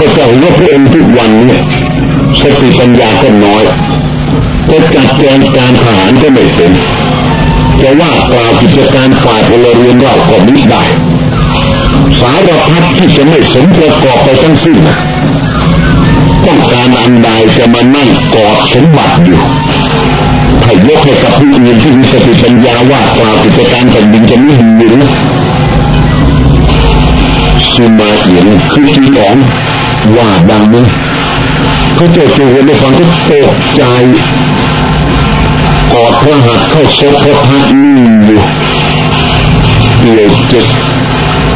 พระเจ้าว่าพระองค์ทุกวันเนี่ยสติปัญญาก็น้อยจะจัดแจงการทหารก็ไม่เป็นจะว่ากล่าวกิจการฝ่ายพลเรือนเราก็ไม่ได้สารพัดที่จะไม่สมประกอบไปทั้งสิ้นต้องการอันใดจะมานั่งกอดสมบัติอยู่ให้ยกให้กับผู้อื่นที่มีสติปัญญาว่ากล่าวกิจการแผ่นดินจะไม่ดีหรือสุมาเอียนคือจีหลอง ว่าดังนี้เขาเจอตัวได้ฟังก็ตกใจกอดพระหัตถ์เข้าซบพระพักนิ่อยู่เดียวเจ็บ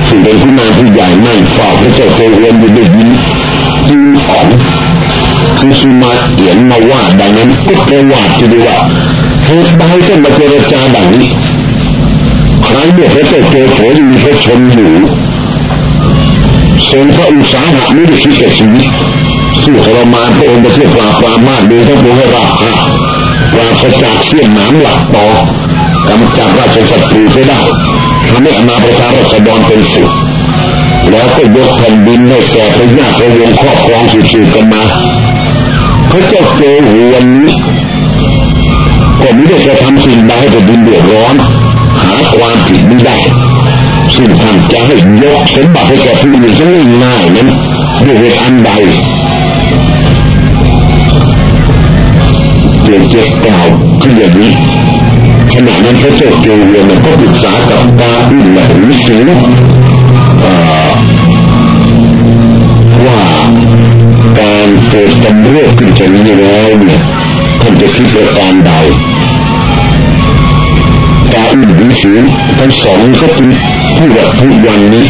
สิ่งใดที่มาผู้ใหญ่นั่งฝ้าพระเจ้าเจริญอยู่ได้ยินจีอ๋องคือสุมาเอียนมาว่าดังนั้นก็ประวัติจะดีว่าเหตุใดจะมาเจรจาดังนี้ใครเมื่อพระเจ้าเจอโผยังมีพระชนอยู่ งพระอุตสาหะไม่ได้คิดแต่ชีวิตสู้ทรมานพระองค์ไปเพื่อปราบปรามมาดูทั้งปวงให้ราบคาปราศจากเสี้ยนน้ำหลักต่อกำจัดราชสัตว์เสียได้ทำให้อนาประชาราษฎรเป็นสุขแล้วก็ยกแผ่นดินให้แก่พระญาติพระวงศ์ครอบครองสืบๆกันมาพระเจ้าเจอหัวนี้ก็ไม่ได้จะทำสิ่งใดให้แผ่นดินเดือดร้อน หาความผิดไม่ได้ ซึ่งท่านจะให้ยกสมบัติให้แก่ผู้อื่นซะง่ายนั้นด้วยเหตุอันใดเปลี่ยนเจกล่าวคืออย่างนี้ขณะนั้นพระเจ้าเจวียนก็ปรึกษากับกาอินและวิสิงว่าการเกิดกำเริบขึ้นจากนี้แล้วเนี่ยท่านจะคิดประการใดกาอินวิสิงทั้งสองก็เป็น ผู้แบบทุกวันนี้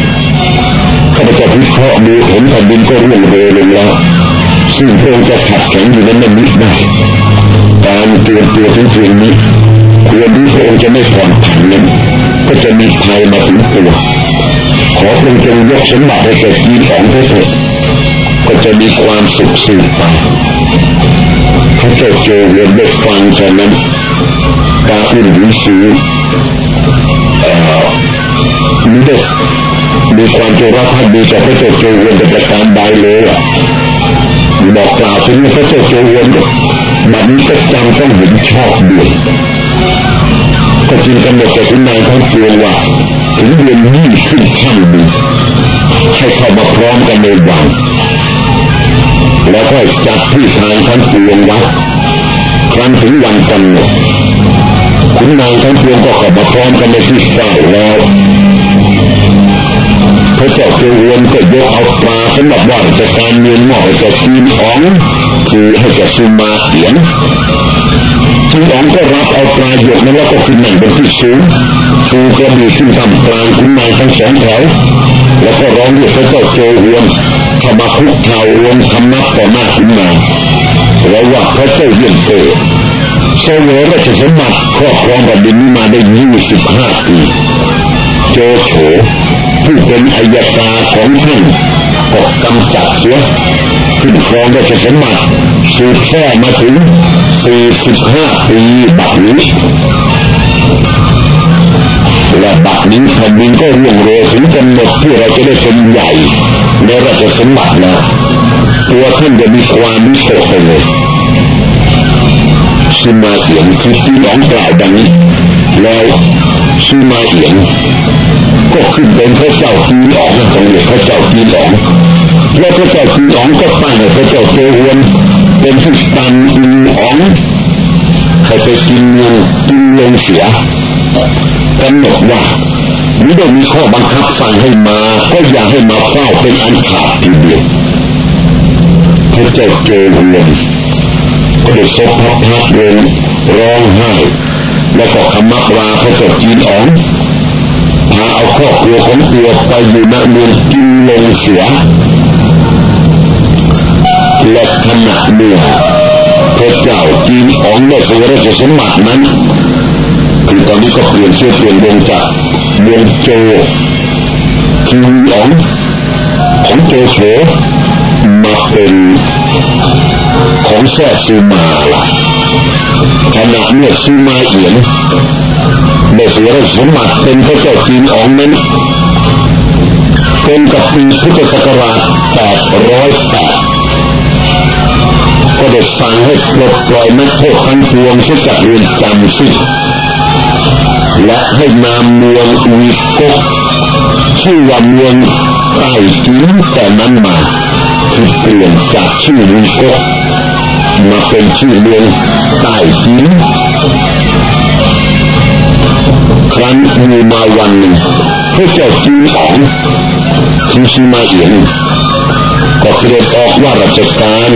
ข้าพเจ้าวิเคราะห์ดูเห็นแผ่นดินก็ร่วงเรลยแล้วซึ่งพระองค์จะขัดแข็งอยู่นั้นไม่มิได้การเตรียมตัวถึงเพียงนี้ควรที่พระองค์จะไม่ผ่อนผันนั้นก็จะมีภัยมาถึงตัวขอพระองค์จงยกสมบัติให้แก่จีนของเถิดก็จะมีความสุขสืบไปพระเจ้าเจอเรียนได้ฟังฉะนั้นกาอินวิสี มีเด็กมีความจรักภักดีต่อพระเจ้าโจเวียนเป็นประการใดเลยอะบอกกล่าวถึงพระเจ้าโจเวียนบัดนี้ก็จำต้องเห็นชอบเด้วยก็จึงกำหนดแต่คุณนายทั้งปวงว่าถึงเดือนยี่ขึ้นข้างดีให้เข้ามาพร้อมกันในวันแล้วก็จัดที่ทางทั้งปวงไว้ครั้นถึงวันกำหนดคุณนายทั้งปวงก็เข้ามาพร้อมกันในที่เฝ้าแล้ว พระเจ้าเจริญก็ยกเอาปลาสำหรับว่าจะการเงินหม้อจะจีนอ๋องคือให้แก่ซูมาเขียนจีนอ๋องก็รับเอาปลาหยกนั้นแล้วก็ขึ้นนั่งบนที่สูงชูกระบี่ขึ้นทำกลางคุณนายทั้งสองแถวแล้วก็ร้องเรียกพระเจ้าโจวียนเข้ามาคุกเข่ารวมคำนับต่อหน้าคุณนายแล้วว่าพระเจ้าเยี่ยมเตเสวยราชสมบัติครอบครองแผ่นดินนี้มาได้ยี่สิบห้าปี โจโฉผู้เป็นอายการของท่านก็กำจัดเสียขึ้นครองราชสมบัติสืบแท้มาถึง 45 ปีบัดนี้และบัดนี้แผ่นดินก็ร่วงโรยถึงกำหนดที่เราจะได้เป็นใหญ่ในราชสมบัติแล้วตัวท่านจะมีความวิตกไปเลยซิมาเอียนคือที่น้องกล่าวดังนี้แล้ว ซิมาเอียนก็ขึ้นเป็นพระเจ้าจีนออกนะตรงนี้พระเจ้าจีนออกแล้วพระเจ้าจีนออกก็ตั้งให้พระเจ้าเจริญเป็นผู้ตันอินอองให้ไปกินเงินกินลงเสียกำหนดว่าไม่ได้มีข้อบังคับสั่งให้มา ก็อย่าให้มาเฝ้าเป็นอันขาดทีเดียวพระเจ้าเจริญก็ได้ซบพระพักเดินร้องไห้ แล้วก็ขมักลาพระเจ้าจีนอ๋องพาเอาครอบครัวของตัวไปอยู่ณเมืองกินลงเสียและขณะเมื่อพระเจ้าจีนอ๋องได้สวยราชสมบัตินั้นคือตอนนี้ก็เปลี่ยนชื่อเปลี่ยนดวงจากเมืองโจคืออ๋องของโจโฉมาเป็นของแซ่ซูมาล่ะ ขณะเมื่อซูมาเอียนได้เสียสมบัติเป็นพระเจ้าจีนอองนั้นเป็นกับปีพุทธศักราช 808สั่งให้ปลดปล่อยนักโทษทั้งปวงเสียจากเรือนจำสิ้และให้นามเมืองวีกกชื่อว่าเมืองใต้จิ้นแต่นั้นมาคือเปลี่ยนจากชื่อวีกก มาเป็นชื่อเมืองใต้จิ้นครั้นมีมาวันหนึ่งพระเจ้าจีนอ๋องคือชิมาเอียนก็เสด็จออกว่าราชการ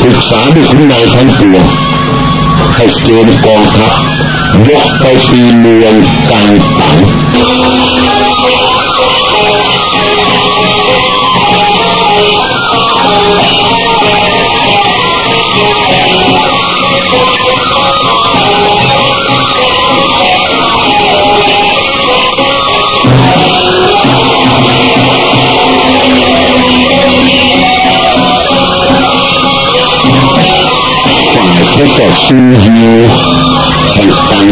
ปรึกษาด้วยคุณนายทั้งปวงให้เกณฑ์กองทัพยกไปตีเมืองกลางตัง เขาก็ซูฮีแห่งต่าง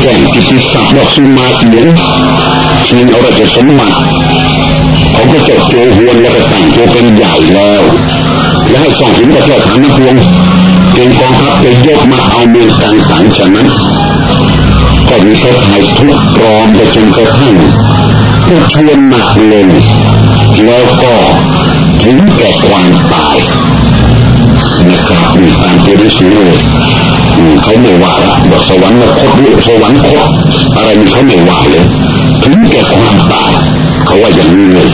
แก่งกิติศักดิ์ว่าซูมาเอียนชิงเอาราชสมบัติเขาก็จะโจหวนแล้วก็แต่งตัวเป็นใหญ่แล้วและให้ส่องถึงประเทศฐานนักพวงเกณฑ์กองทัพไปยกมาเอาเมืองต่างๆฉะนั้นก็มีเขาถ่ายทุกกรอมไปจนกระทั่งผู้ชวนหนักเลงแล้วก็ถึงแก่ความตาย นะครับมีตามตัวฤาษีเลยเขาไม่ว่าละบอกสวรรค์คดหรือสวรรค์คดอะไรมีเขาไม่ว่าเลยถึงแก่ความตายเขาว่าอย่างนี้เลย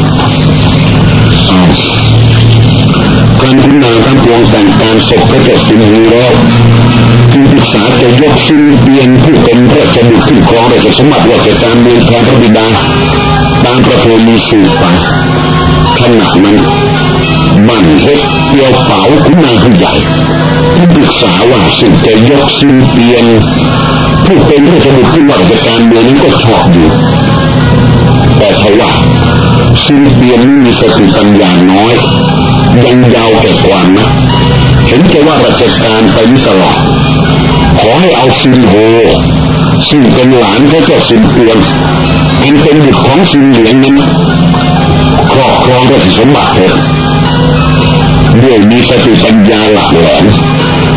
การคุณางทั้งปวงแต่งการศพก็จะสิ้นแล้วจึงปรึกษาจะยกสิ้นเบียนผู้เป็นพระจะบุขึ้นครองราชสมบัติว่าจะตามเมืองแทนพระบิดาตามประเพณีสืบไปขณะนั้น บันเฮ็ดเปียวเป๋าคุณนายผู้ใหญ่ที่ปรึกษาว่าสิ่งจะยกสินเปลี่ยนผู้เป็นผู้สมุทรที่ว่าจะการเมืองนี้ก็ชอบอยู่ แต่ทว่าสินเปลี่ยนมีสติปัญญาน้อย ยังยาวแก่ความนะเห็นแค่ว่าราชการไปนี้ตลอดขอให้เอาซินโฮซึ่งเป็นหลานเขาเจ้าสินเปลี่ยนอันเป็นบุตรของสินเหลียงนั้นครอบครองราชสมบัติเถิด ด้วยมีสติปัญญาหลักแหลม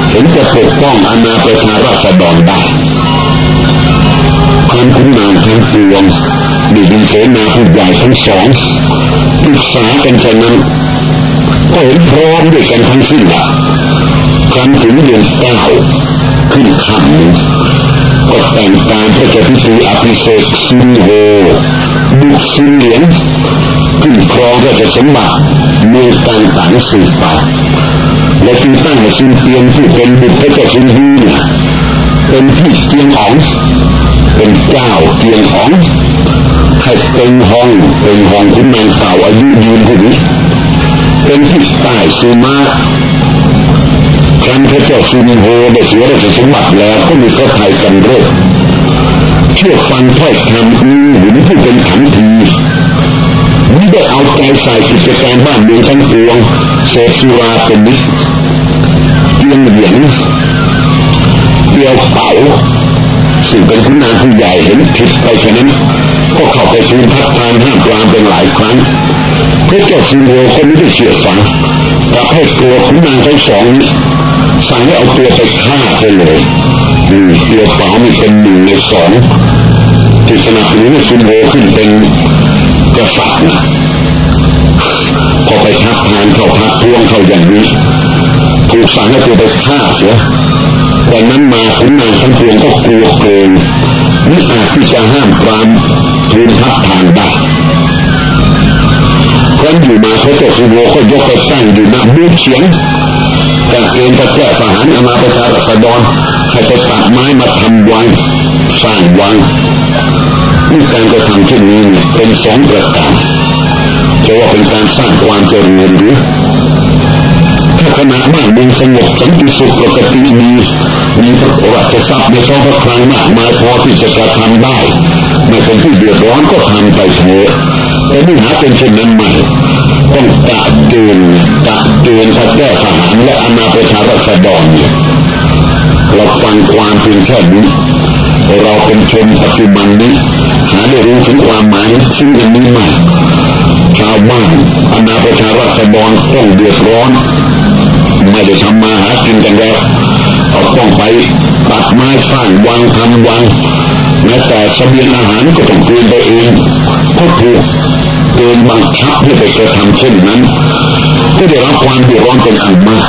เห็นจะปกป้องอาณาประชาราษฎรได้ความคุ้นนานทั้งปวงดีดินเสนาผู้ใหญ่ทั้งสองปรึกษากันฉะนั้นก็เห็นพร้อมด้วยกันทั้งสิ้นละครั้นถึงเดือนเก้าขึ้นคำนึงก็แต่งการพระเจ้าพิธีอภิเษกซินโฮบุกซินเหลียง ขึ้นครองราชสมบัติเมืองต่างๆสืบไปและจึงตั้งให้ซินเปียงที่เป็นบุตรพระเจ้าซินฮีเป็นพี่เจียงอ๋องเป็นเจ้าเจียงอ๋องให้เป็นห้องเป็นห้องคุณนางเก่าอายุยืนผู้นี้เป็นที่ใต้ซูมาครั้นพระเจ้าซุนโฮได้เสียราชสมบัติแล้วก็มีพระไทยกันเริกเชื่อฟังถ้อยคำอือหืนผู้เป็นขันที ม่ได้เอาใจใส่กิจการบ้านเมืองทั้งปวงเสพสุราเป็นนิดเตียงเหยียงเตียวเป๋าซึ่งเป็นผู้นางผู้ใหญ่เห็นผิดไปฉะนั้นก็เข้าไปทูลทักทานห้ามปรามเป็นหลายครั้งพระเจ้าซิโรคนนี้ได้เชื่อฟังกลับให้ตัวคุณนางทั้งสองนี้สั่งให้เอาตัวไปฆ่าไปเลยอืมเตียวเป๋ามีเป็นหนึ่งในสองที่สนับสนุนซิโรขึ้นเป็น กษัตริย์นะพอไปทักทานเขาทักทวงเขาอย่างนี้ถูกสั่งให้ตัวไปฆ่าเสียวันนั้นมาคุณนางทั้งปวงก็กลัวเกินไม่อาจที่จะห้ามปรามทูลทักทานได้ครั้นอยู่มาเขาเจ้าสุโวก็ยกไปตั้งอยู่หน้าบูเฉียงแต่เองก็แก้ทหารอามาประชารัษฎรให้ไปตัดไม้มาทำวัง สร้างวังนี่การกระทำเช่นนี้เป็นสองประการจะว่าเป็นการสร้างความเจริญหรือถ้าขณะบ้านเมืองสงบสันติสุขปกติมีมีพระราชทรัพย์ในท้องพระคลังมากมายพอที่จะกระทำได้ไม่เป็นที่เดือดร้อนก็ทำไปเถอะแต่นี่หาเป็นเช่นนั้นไม่ต้องกะเกณฑ์กะเกณฑ์พระแก้ทหารและอาณาประชาราษฎรเนี่ยเราฟังความเพียงแค่นี้ เราเป็นชนปัจจุบันนี้หาได้รู้ถึงความหมายซึ่งอันนี้มากชาวบ้านอาณาประชาราษฎรต้องเดือดร้อน ไม่ได้ทำมาหากินกันแล้วเอาต้องไปตัดไม้สร้างวังทำวังแม้แต่เสบียงอาหารก็ต้องคืนไปเองก็ถูกเกณฑ์บังคับให้ไปกระทำเช่นนั้น ก็ได้รับความเดือดร้อนเป็นอันมาก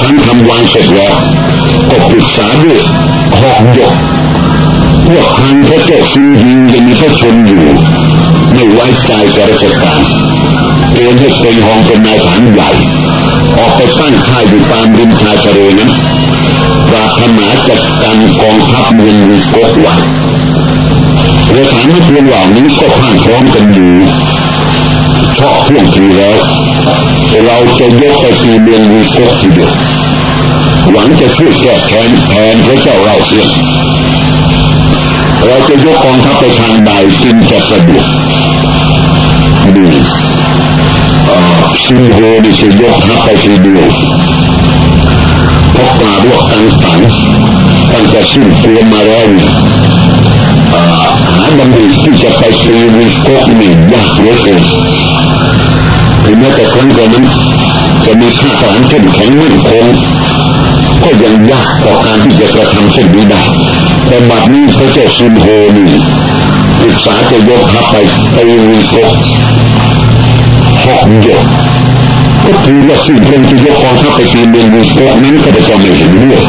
ครั้นทำวางเสร็จแล้วก็ปรึกษาด้วยหอกหยก ว่าครั้งพระเจ้าซิงยิงยังมีพระชนอยู่ ไม่ไว้ใจกับราชการเกณฑ์ให้เป็นหองเป็นนายฐานใหญ่ ออกไปตั้งค่ายอยู่ตามริมชายทะเลนั้นปราถนาจัดการกองทัพเมืองวิโกกไว้เรือฐานไม่เพียงเหล่านี้ก็ผ่านพร้อมกันอยู่ชอบท่วงทีแล้ว เราจะยกไปตีเมืองวิโกกทีเดียวหวังจะช่วยแก้แค้นแทนพระเจ้าเราเสีย เราจะยกกองทัพไปทางใดจึงจะสะดวกดีซิงโฮดิจะยกทัพไปทีเดียวเพราะปลาดวกต่างๆตั้งแต่สิ้นเตัวมาแล้วหาบัณฑิตที่จะไปตีวิโกกนี่ยากเหลือเกินถึงแม้แต่ครั้งก่อนนั้นจะมีข้าทหารเข้มแข็งมั่นคง ก็ยังยากต่อการที่จะกระทำเช่นนี้ได้แต่บัดนี้พระเจ้าซุนโฮนี่ปรึกษาจะยกทัพไปไปวีโกหอกยกก็ถือว่าสิ่งเพลงที่ยกกองทัพไปตีเมืองวีโกนั้นก็จะไม่เห็นด้วย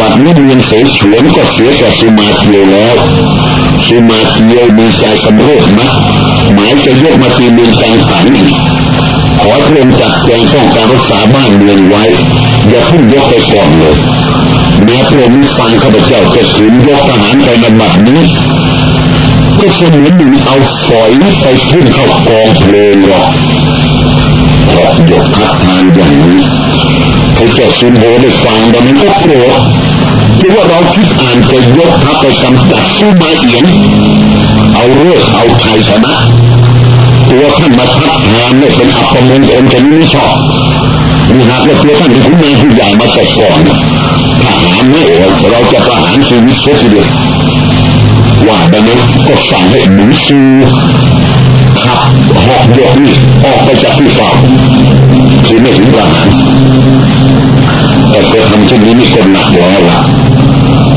บัดนี้เมืองเสฉวนก็เสียแต่สุมาเทียวแล้วสุมาเทียวมีใจกำเริบนะหมายจะยกมาตีเมืองกลางผันอีกขอเตรียมจัดแจงป้องการรักษาบ้านเมืองไว้ อย่าเพิ่งยกไปก่อนเลยแม้พระองค์ฟังข้าพเจ้าจะขืนยกทหารไปในบัดนี้ก็เสมือนหนึ่งเอาฝอยไปพุ่งเข้ากองเพลิงหรอกขอยกทัพทานอย่างนี้พระเจ้าซินโฮได้ฟังดังนั้นก็โกรธเพราะว่าเราคิดอ่านจะยกทัพไปกำจัดสู้มาเอียนเอาเรื่องเอาชัยชนะตัวท่านมาทัดทานเนี่ยเป็นอัปมงคลจะไม่ชอบ นี่หากว่าตัวท่านเป็นคุณนายผู้ใหญ่มาแต่ก่อนทหารไม่เอเราจะประหารชีวิตเสียทีเดียวว่าดังนั้นก็สั่งให้หนูซูขับหอกยกนี่ออกไปจากที่ฝั่งคือไม่ถึงประหารแต่ก็ทำเช่นนี้นี่ก็หนักแล้วล่ะ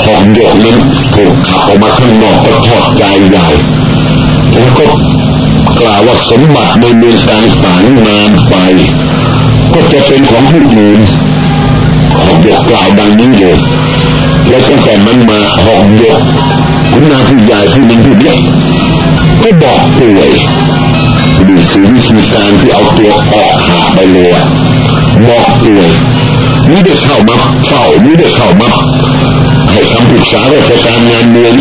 หอกยกนั้นถูกขับออกมาข้างนอกก็ทอดใจใหญ่แล้วก็กล่าวว่าสมบัติในเมืองต่างๆนานไป ก็จะเป็นของผู้อื่นหอกยกกล่าวดังนี้เลยและตั้งแต่นั้นมาหอกยกคุณนาผู้ใหญ่ผู้หนึ่งผู้เล็กก็บอกป่วยดูคือวิธีการที่เอาตัวออกหาไปเลยบอกป่วยนี่ได้เข้ามาเฝ้านี่ได้เข้ามาให้คำปรึกษาราชการงานเมือง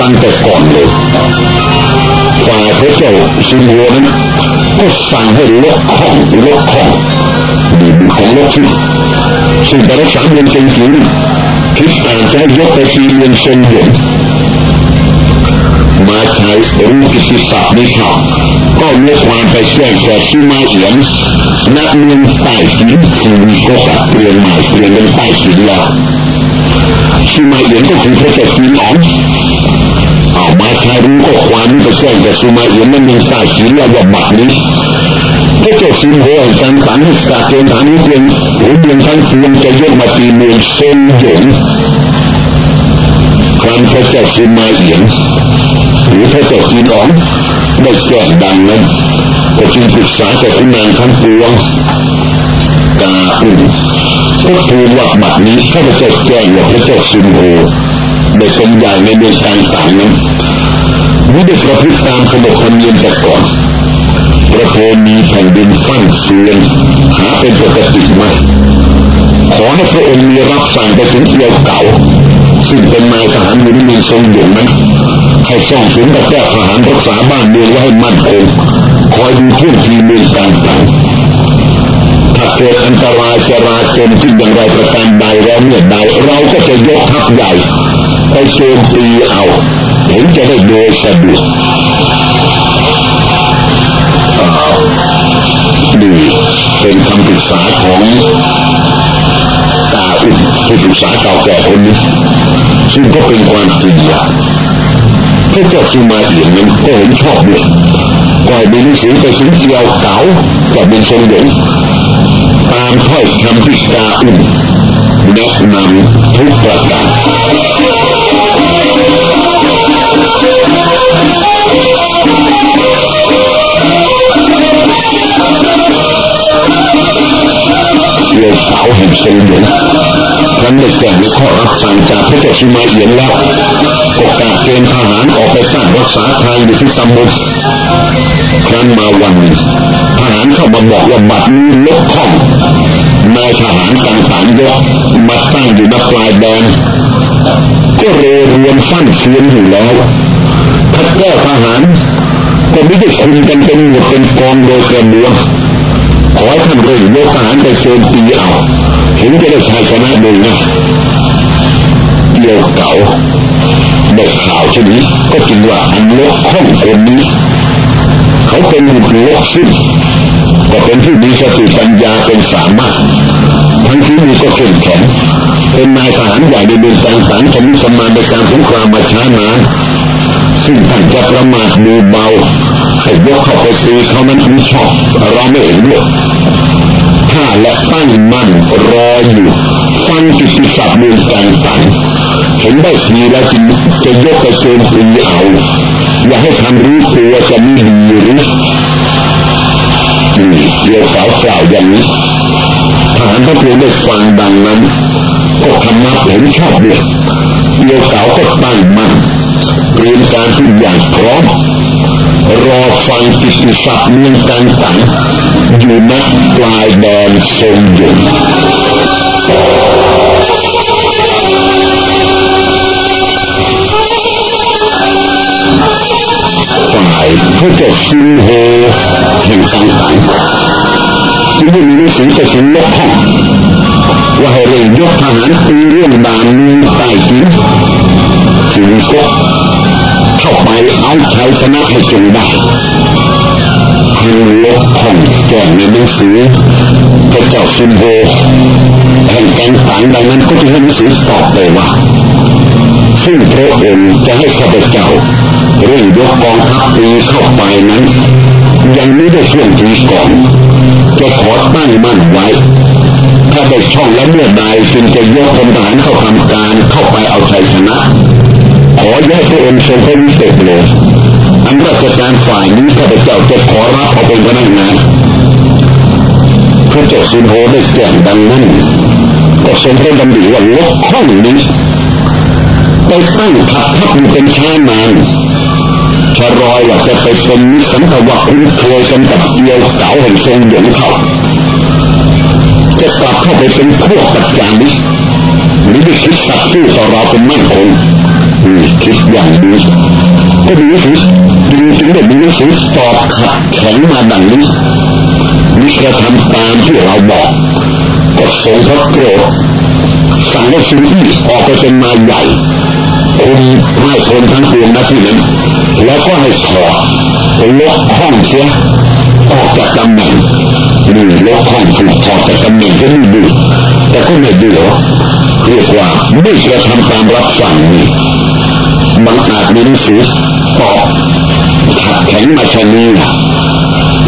ดังแต่ก่อนเลยฝ่ายพระเจ้าซิงโฮนั้นก็สั่งให้ลกข้องลกข้อง ของโลกที่ซึ่งแต่รักษาเมืองจริงๆคิดอ่านจะให้ยกไปตีเมืองเซนหยงมาใช้รู้กิติศัพท์ในี้ครับก็เลือกความไปแจ้งแก่ซิมาเอียนนักเมืองใต้จีนคือก็กลับเปลี่ยนใหม่เปลี่ยนเป็นใต้จีนแล้วซิมาเอียนก็คือพระเจ้าจีนอ๋องเอามาใช้รู้ก็ความไปแจ้งแก่ซิมาเอียนนักเมืองใต้จีนแล้วว่าบัดนี้ พระเจ้าซิมโฮแห่งการสังกาเกณฑ์ฐานนี้เพียงหัวเบียงทั้งปวงจะยกมาตีเมืองเซนหยงครั้นพระเจ้าซิมาเอียนหรือพระเจ้าจีนอ๋องได้แจ้งดังนั้นก็จึงปรึกษากับคุณนางทั้งปวงกาอุ่นก็ทูลว่าบัดนี้ข้าพเจ้าแจ้งว่าพระเจ้าซิมโฮได้เป็นใหญ่ในเมืองต่างๆนั้นไม่ได้ประพฤติตามขนบธรรมเนียมแต่ก่อน ประเพณีแผ่นดินฟั่นเฟือนหาเป็นปกติไหมขอให้พระองค์มีรับสั่งไปถึงเกี่ยวเก่า ซึ่งเป็นนายทหารอยู่ในเมืองทรงหยงนั้นให้ส่องถึงกับแก้ทหารรักษาบ้านเมืองไว้ให้มั่นคงคอยดูท่วงทีเมืองต่างๆถ้าเกิดอันตรายจราจนขึ้นอย่างไรประการใดแล้วเมื่อใดเราก็จะยกทัพใหญ่ไปโจมตีเอาเห็นจะได้โดยสะดวก ดี เป็นคำปรึกษาของตาอุนที่ปรึกษาเก่าแก่คนนี้ซึ่งก็เป็นความจริงอย่างพระเจ้าสุมาเอียนนั้นก็เห็นชอบด้วยก่อยมีหนังสือไปถึงเกียวเก่าจะเป็นทรงหลงตามถ้อยคำที่กาอุ่นแนะนำทุกประการ โยสาวแห่งทรงหยงครั้นได้แจ้งในข้อรับสั่งจากพระเจ้าสุมาเอียนแล้วก็กาเกณฑ์ทหารออกไปตั้งรักษาทางอยู่ที่ตำบลครั้นมาวันทหารเข้ามาบอกว่าบัดนี้ลบข้องนายทหารต่างๆยกมาตั้งอยู่ณปลายแดนก็เรรวนฟั่นเฟือนอยู่แล้วถ้าแก้ทหารก็ไม่ได้คุมกันเป็นหมดเป็นกองโดยกระบวน อท่านเร่งยกทหารไปโจมตีเอาเห็นจะได้ชัยชนะโดยนะเดียวเก่าได้ข่าวเช่นนี้ก็จริงว่าอันลกข้องคนนี้ เขาเป็นบุตรลกสิ้นก็เป็นผู้มีสติปัญญาเป็นสามารถทั้งที่มีก็เข้มแข็งเป็นนายทหารใหญ่ในเมืองต่างๆชนิดสมานในการสงครามมาช้านานซึ่งท่านจะประมาทดูเบา ให้ยกเข้าไปตีเขานั้นไม่ชอบเราไม่เห็นด้วยถ้าและตั้งมั่นรออยู่ฟังกิติศัพท์มือต่างๆเห็นได้ทีแล้วจึงจะยกไปโจมตีเอาอย่าให้ทำรู้ตัวจะไม่ดีหรือนี่เดี๋ยวเขากล่าวอย่างนี้ทหารพระเพียงได้ฟังดังนั้น ก็คำนับเห็นชอบเดียวเดี๋ยวเขาก็ตั้งมั่นเตรียมการทุกอย่างพร้อม รอฟังกิติศัพท์เมืองต่างๆอยู่ณปลายแดนทรงอยู่ฝ่ายพระเจ้าซินโฮแห่งต่างๆจึงได้มีหนังสือไปถึงลกห้องว่าให้เร่งยกทหารตีเรื่องดานนี้ใต้จินถึงก็ เข้าไปเอาชัยชนะให้จงได้คือลกห้องแจ้งในหนังสือพระเจ้าซินโฮแห่งแกงต่างดังนั้นก็จะให้หนังสือตอบไปว่าซึ่งพระองค์จะให้ข้าพเจ้าเรื่องยกกองทัพปีเข้าไปนั้น ยังไม่ได้ช่วงทีก่อนจะขอตั้งมั่นไว้ ถ้าได้ช่องและเมื่อใดจึงจะยกพลทหารเข้าทำการเข้าไปเอาชัยชนะ อแยกพระองค์ทรงพระวิเศษเลยอันราชการฝ่ายนี้ข้าพเจ้าจะขอรับเอาเป็นพนักงานพระเจ้าสินโฮได้แจ้งดังนั้นก็ทรงพระดำริว่าลกห้องนี้ไปตั้งทัพทัพเป็นช้านานชะรอยว่ากจะไปเป็นมิสันตวะคุ้นเคยกันกับเดียวเก่าแห่งทรงหยงเขาจะกลับเข้าไปเป็นพวกปัจจานิหรือได้คิดสัตย์ซื่อต่อเราเป็นมั่นคง คิดอย่างนี้ก็มีหนังสือจึงจึงได้มีหนังสือตอบขัดแข็งมาดังนี้มีกระทำตามที่เราบอกก็ทรงพระโกรธสั่งให้ซุนอี้ออกไปเป็นมาใหญ่คุมให้คนทั้งปวงนะที่นั้นแล้วก็ให้ถอดลกห้องเสียออกจากตำแหน่งนี่ลกห้องถูกถอดจากตำแหน่งก็ไม่ดื้อแต่ก็ไม่ดื้อเรียกว่าไม่กระทำตามรับสั่งนี่ บางอาจมีหนังสือตอบขัดแข็งมาชนี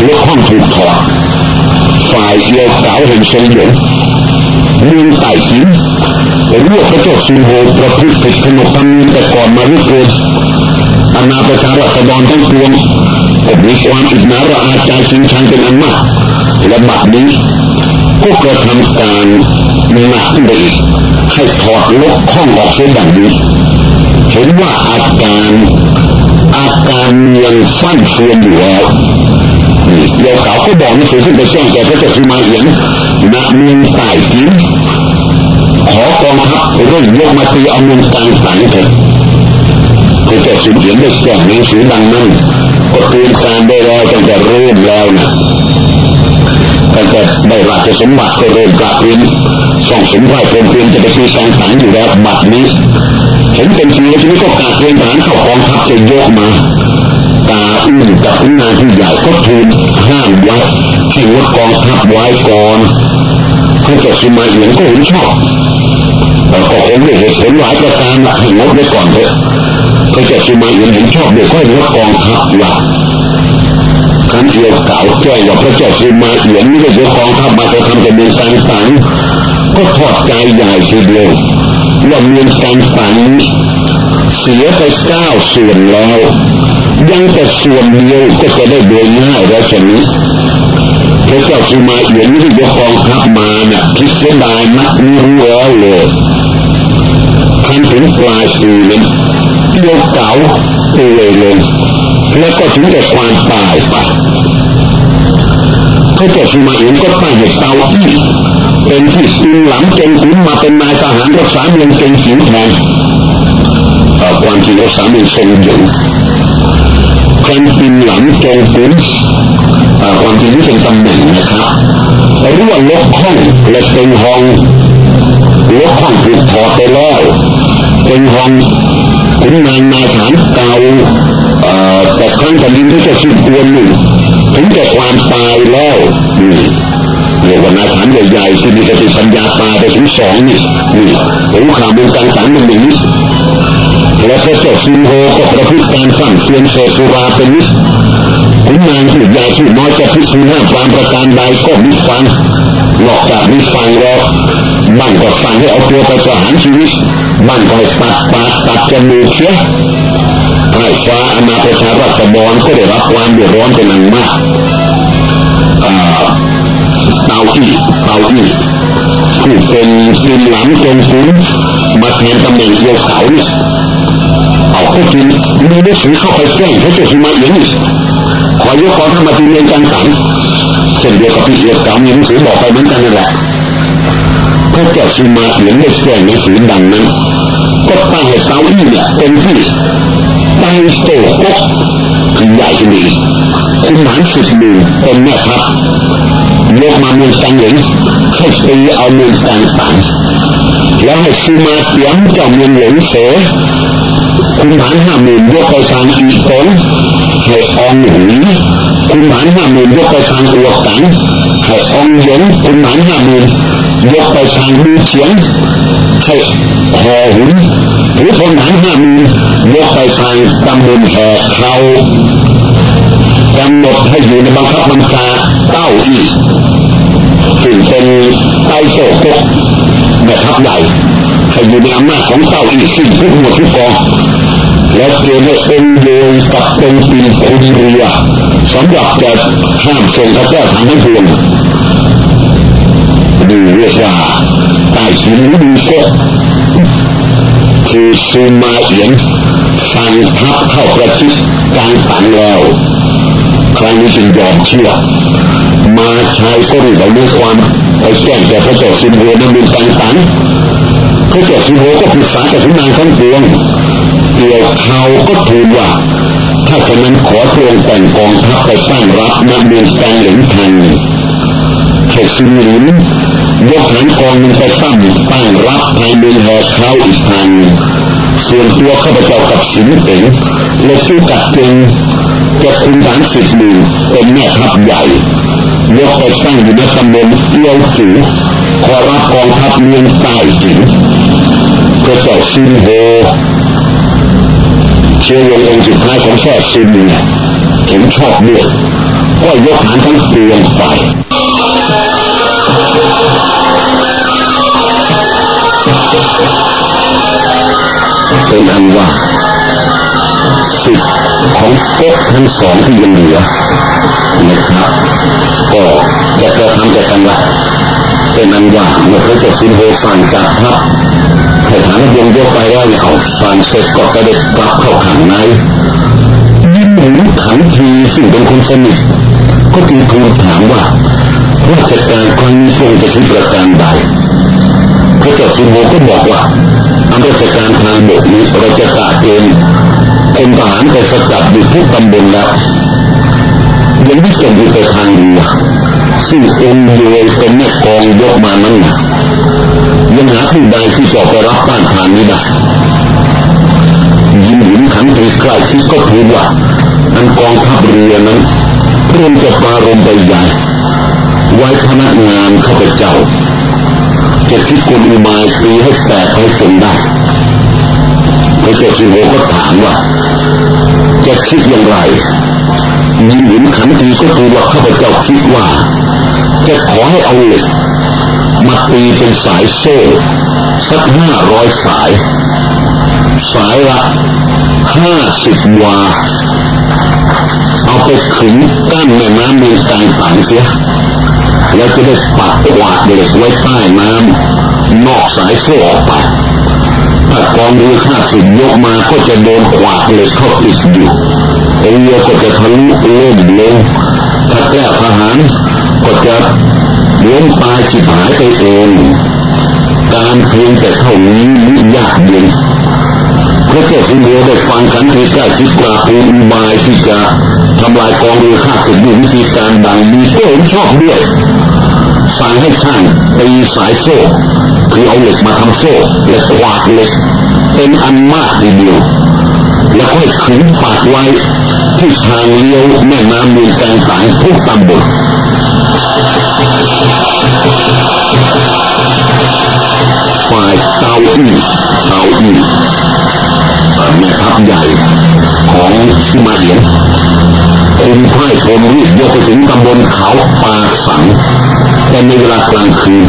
ลกห้องถูกถอดฝ่ายเดียวเก่าเห็นทรงหยงเมืองไต่จินรู้ว่าพระเจ้าซินโฮประพฤติผิดขนบธรรมเนียมแต่ก่อนมารุกเกินอาณาประชาราษฎรทั้งปวงก็มีความอิจฉาระอาใจชิงชังเป็นอันมากและบัดนี้ก็กระทำการหนักไปอีให้ถอดลกข้องออกเสียดังนี้ เห็นว่าอาการอาการยังฟั่นเฟือนอยู่แล้วเดี๋ยวเขาก็บอกหนังสือขึ้นไปแจ้งแก่พระเจ้าสุมาเอียนณเมืองใต้จินขอกองทัพเร่งยกมาตีเอาเมืองกลางสังเถิดพระเจ้าสุมาเอียนได้แจ้งหนังสือดังนั้นก็เตรียมการได้รอตั้งแต่เริ่มแล้วนะตั้งแต่ได้ราชสมบัติก็เริ่มกราบเรียนส่องสมไหวเพลินเพลินจะไปตีกลางสังอยู่แล้วบัดนี้ เห็นเป็นทีแล้วทีนี้ก็กาบเรียนทหารเข้ากองทัพจะยกมาตาอื่นกับงานที่ใหญ่ก็ทูลห้ามไว้ให้งดกองทัพไว้ก่อนพระเจ้าสุมาเอียนก็เห็นชอบแต่ก็คงได้เหตุผลหลายประการละให้งดไว้ก่อนเถอะพระเจ้าสุมาเอียนเห็นชอบเด็กก็ให้งดกองทัพไว้ขขันเอียวเก่าแจ้งว่าพระเจ้าสุมาเอียนไม่ได้ยกกองทัพมาจะทำแต่เมืองการตังก็ทอดใจใหญ่ทีเดียว ว่าเมืองการตังเสียไปเก้าส่วนแล้ว ยังแต่ส่วนเดียวก็จะได้โดยง่าแล้วชนี้พระเจ้าสุมาเอียนไม่ได้ยกกองทัพมานะ่ะคิดเสียดายนักนี้รู้แล้วเลยทันถึงปลายปีนั้นเกี่ยวเก่าเปื่อยเลยแล้วก็ถึงแต่ความตายไปพระเจ้าสุมาเอียนก็ตั้งให้เตาอี้ เป็นที่ปินหลังเกงขุนมาเป็นนายทหารรักษาเมืองเกงสิงแทนความจริงรักษาเมืองทรงอยู่ครั้นปินหลังเกงขุนความจริงนี่เป็นตำแหน่งนะครับรู้ว่าลกห้องและเป็นห้องลกห้องถูกถอดไปแล้วเป็นห้องขุนนางนายฐานเก่าแต่ครั้งแผ่นดินที่จะสิ้นตัวหนึ่งถึงแก่ความตายแล้วนี่ เรียกว่านาฐานใหญ่ๆที่มีสติปัญญาตาไปถึงสองนี่นี่รู้ข่าวเมืองกลางสามันอย่างนี้และพระเจ้าซินโฮก็ประพฤติการสั่งเสียนเสสุราเป็นนิสขุนนางผู้ใหญ่ผู้น้อยจะพิสูจน์ห้าความประการใดก็มิฟังนอกจากมิฟังแล้วบ้านก็สั่งให้เอาตัวไปประหารชีวิตบ้านก็ตัดปากตัดจมูกเสียไอ้ฟ้าอนาประชารัฐบอลก็ได้รับความเดือดร้อนเป็นอันมาก เตาอี้เตาอี้ผู้เป็นดินหลังจงคุ้นมาแทนตำแหน่งเดียวเขาเนี่ยเอาก็จริงมีหนังสือเข้าไปแจ้งพระเจ้าสุมาอย่างนี้ขอยกขอทำมาตีเรียนการสังเช่นเดียวกับพี่เสียกามีหนังสือบอกไปเหมือนกันนั่นแหละพระเจ้าสุมาเขียนได้แจ้งหนังสือดังนั้น ก็ตั้งให้เตาอี้เนี่ยเป็นที่ตั้งโตกกใหญ่ขึ้นอีกคุณหมานสิบหนึ่งเป็นแม่ทัพ ยกมาเมืองตังหลิงให้ตีเอาเมืองตังตังแล้วให้ซูมาเตียมเจ้าเมืองหลงเสคุณหมานห้าหมื่นยกไปทางอีตงให้องหนีคุณหมานห้าหมื่นยกไปทางอวกังให้องหยงคุณหมานห้าหมื่นยกไปทางดูเฉียงให้หอหุนหรือคนหมานห้าหมื่นยกไปทางตำบลแห่เขากำหนดให้อยู่ในบังคับบัญชาเต้าอี ซึ่งเป็นไต้โตกกแม่ทัพใหญ่ให้อยู่ในอำนาจของเต้าอีสิ้นทุกหมดทุกกองแล้วเกณฑ์เป็นโยงกับเป็นปีนคุณเรือสำหรับจะห้ามส่งพระเจ้าทางให้พวงดูเรียกว่าใต้จินดูก็คือซูมาเอียนสั่งทัพเข้าประชิดกลางตังแล้วครั้งนี้จึงยอมเชื่อ มาชายก็รู้ว่ามีความไปแจ้งแก่พระเจ้าซินโฮนั้นเป็นต่างๆพระเจ้าซินโฮก็ปรึกษากับทุนางทั้งปวงเกี่ยวเขาก็ทูลว่าถ้าฉะนั้นขอทวงแต่งกองทัพไปตั้งรับนำเมืองกลางหลิงทันให้ซินหลินยกฐานกองนึงไปตั้งตั้งรับภายเมืองแห่เขาอีกทันส่วนตัวข้าพเจ้ากับสินเป๋งและจูกัดเจงจะคุณฐานสิบหมื่นเป็นแม่ทัพใหญ่ ยกไปตั้งอยู่ในตำบลเอี้ยวจือขอรับกองทัพเมืองใต้จือพระเจ้าซินโฮเชื่อวงองค์สุดท้ายของแท้ซินเนี่ยเห็นชอบด้วยก็ยกฐานทั้งปวงไปเป็นอันว่า สิทธิ์ของก๊กทั้งสองที่ยังเหลือนะครับก็จะกระทำแต่กันละเป็นอันว่าเมื่อพระเจ้าสินโฮสั่งจับทัพให้ฐานวงยกไปแล้วเนี่ยเอาสั่งเสร็จก็เสด็จกลับเข้าขังในยินหูขังทีซึ่งเป็นคนสนิทก็จึงทูลถามว่าราชการครั้งนี้ทรงจะคิดประการใดพระเจ้าสินโฮก็บอกว่าอันราชการทางบกนี้เราจะกาเกณฑ์ คนทหารไปสกัดอยู่ทุกตำบลแล้วยังไม่จบอยู่แต่ทางเดียวซึ่งองค์โดยเป็นแม่กองยกมานั้นยังหาผู้ใดที่จะไปรับต้านทานนี้ได้ยินหินขันตีใกล้ชิดก็ทูลว่าอันกองทัพเรือนั้นเริ่มจะปารมไปใหญ่ไว้พนักงานข้าพเจ้าจะคิดกลอุบายตีให้แตกให้จนได้ พระเจ้าสิงโหก็ถามว่าจะคิดอย่างไรมีหนุนขันทีก็คือว่าข้าพเจ้าคิดว่า จะขอให้เอาเหล็กมาตีเป็นสายโซ่สักห้าร้อยสาย สายละห้าสิบวา เอาไปขึงกั้นแม่น้ำเมืองกลางต่างเสีย แล้วจะได้ปัดขวาดเหล็กไว้ใต้น้ำนอกสายโซ่ออกไป ถ้ากองเรือข้าศึกยกมาก็จะโดนขวาดเหล็กเข้าติดอยู่เรือก็จะทะลุเล่มลงถ้าแก้ทหารก็จะล้มตาฉิบหายไปเองการเพียงแต่เท่านี้มิยากเย็นพระเจ้าสิงห์ได้ฟังกันทีใกล้ชิดกราภูอุบายที่จะทำลายกองเรือข้าศึกด้วยวิธีการดังมีก็เห็นชอบด้วยสั่งให้ช่างตีสายโซ่ คือเอาเหล็กมาทำโซ่และควาดเหล็กเป็นอันมากทีเดียวแล้วค่อยขึงปากไว้ที่ทางเลี้ยวแม่น้ำเมืองกลางต่างทุกตำบลฝ่ายเตาอี้เตาอี้แม่ทัพใหญ่ของสุมาเอียนคุมไพร่พลรีบยกไปถึงตำบลเขาป่าสังแต่ในเวลากลางคืน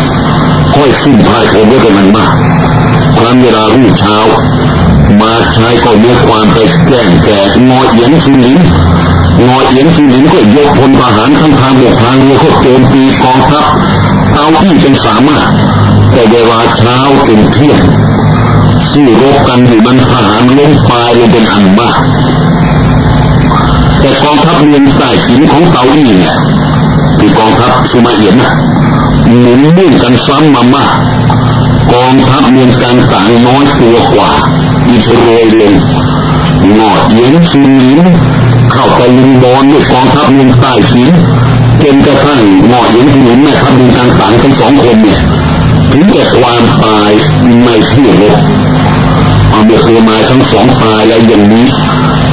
ค่อยซุ่มไพร่พลไว้เป็นมันมากความเวลารุ่งเช้า มาใช้ก็ยกความไปแจ้งแก่งอเอียนสุลินงอเอียนสุลินก็ยกพลทหารทั้งทางบกทางเรือก็โจมตีกองทัพเอาที่เป็นสามารถ แต่เวลาเช้าถึงเที่ยงสู้รบกันอยู่มันทหารล้มตายลงเป็นอันมากแต่กองทัพเมืองใต้จินของเตาอี้เนี่ยที่กองทัพสุมาเอียนนะ หมุนมุ่งกันซ้ำมามากกองทัพเมืองการต่างน้อยตัวกว่าอิดโรยลงงอดเย็นซุนลินเข้าไปลุงบอลด้วยกองทัพเมืองใต้จินจนกระทั่งหงอดเย็นซุนลินแม่ทัพเมืองการต่างทั้งสองคนเนี่ยถึงแก่ความตายในที่รบเอาเมื่อคือมาทั้งสองตายแล้วอย่างนี้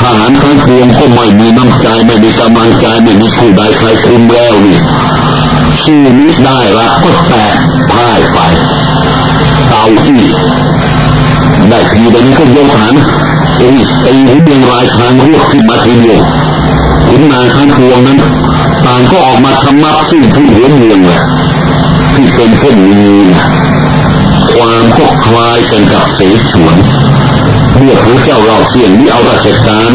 ทหารทั้งปวงก็ไม่มีน้ำใจไม่มีกำลังใจไม่มีผู้ใดใครคุมแล้วนี่ สู้นี้ได้ละก็แตกพ่ายไปเตาที่ได้ทีเดียวนี้ก็ยกฐานตีตีหัวเมืองรายทางเรวบขึ้นมาทีเดียวขุนนางทั้งปวงนั้นต่างก็ออกมาทำมับซึ่งที่หัวเมืองแหละที่เป็นเส้นมีความก็คลายกันกับเสฉวนเมื่อพระเจ้าเราเสียงนี้เอาราชการ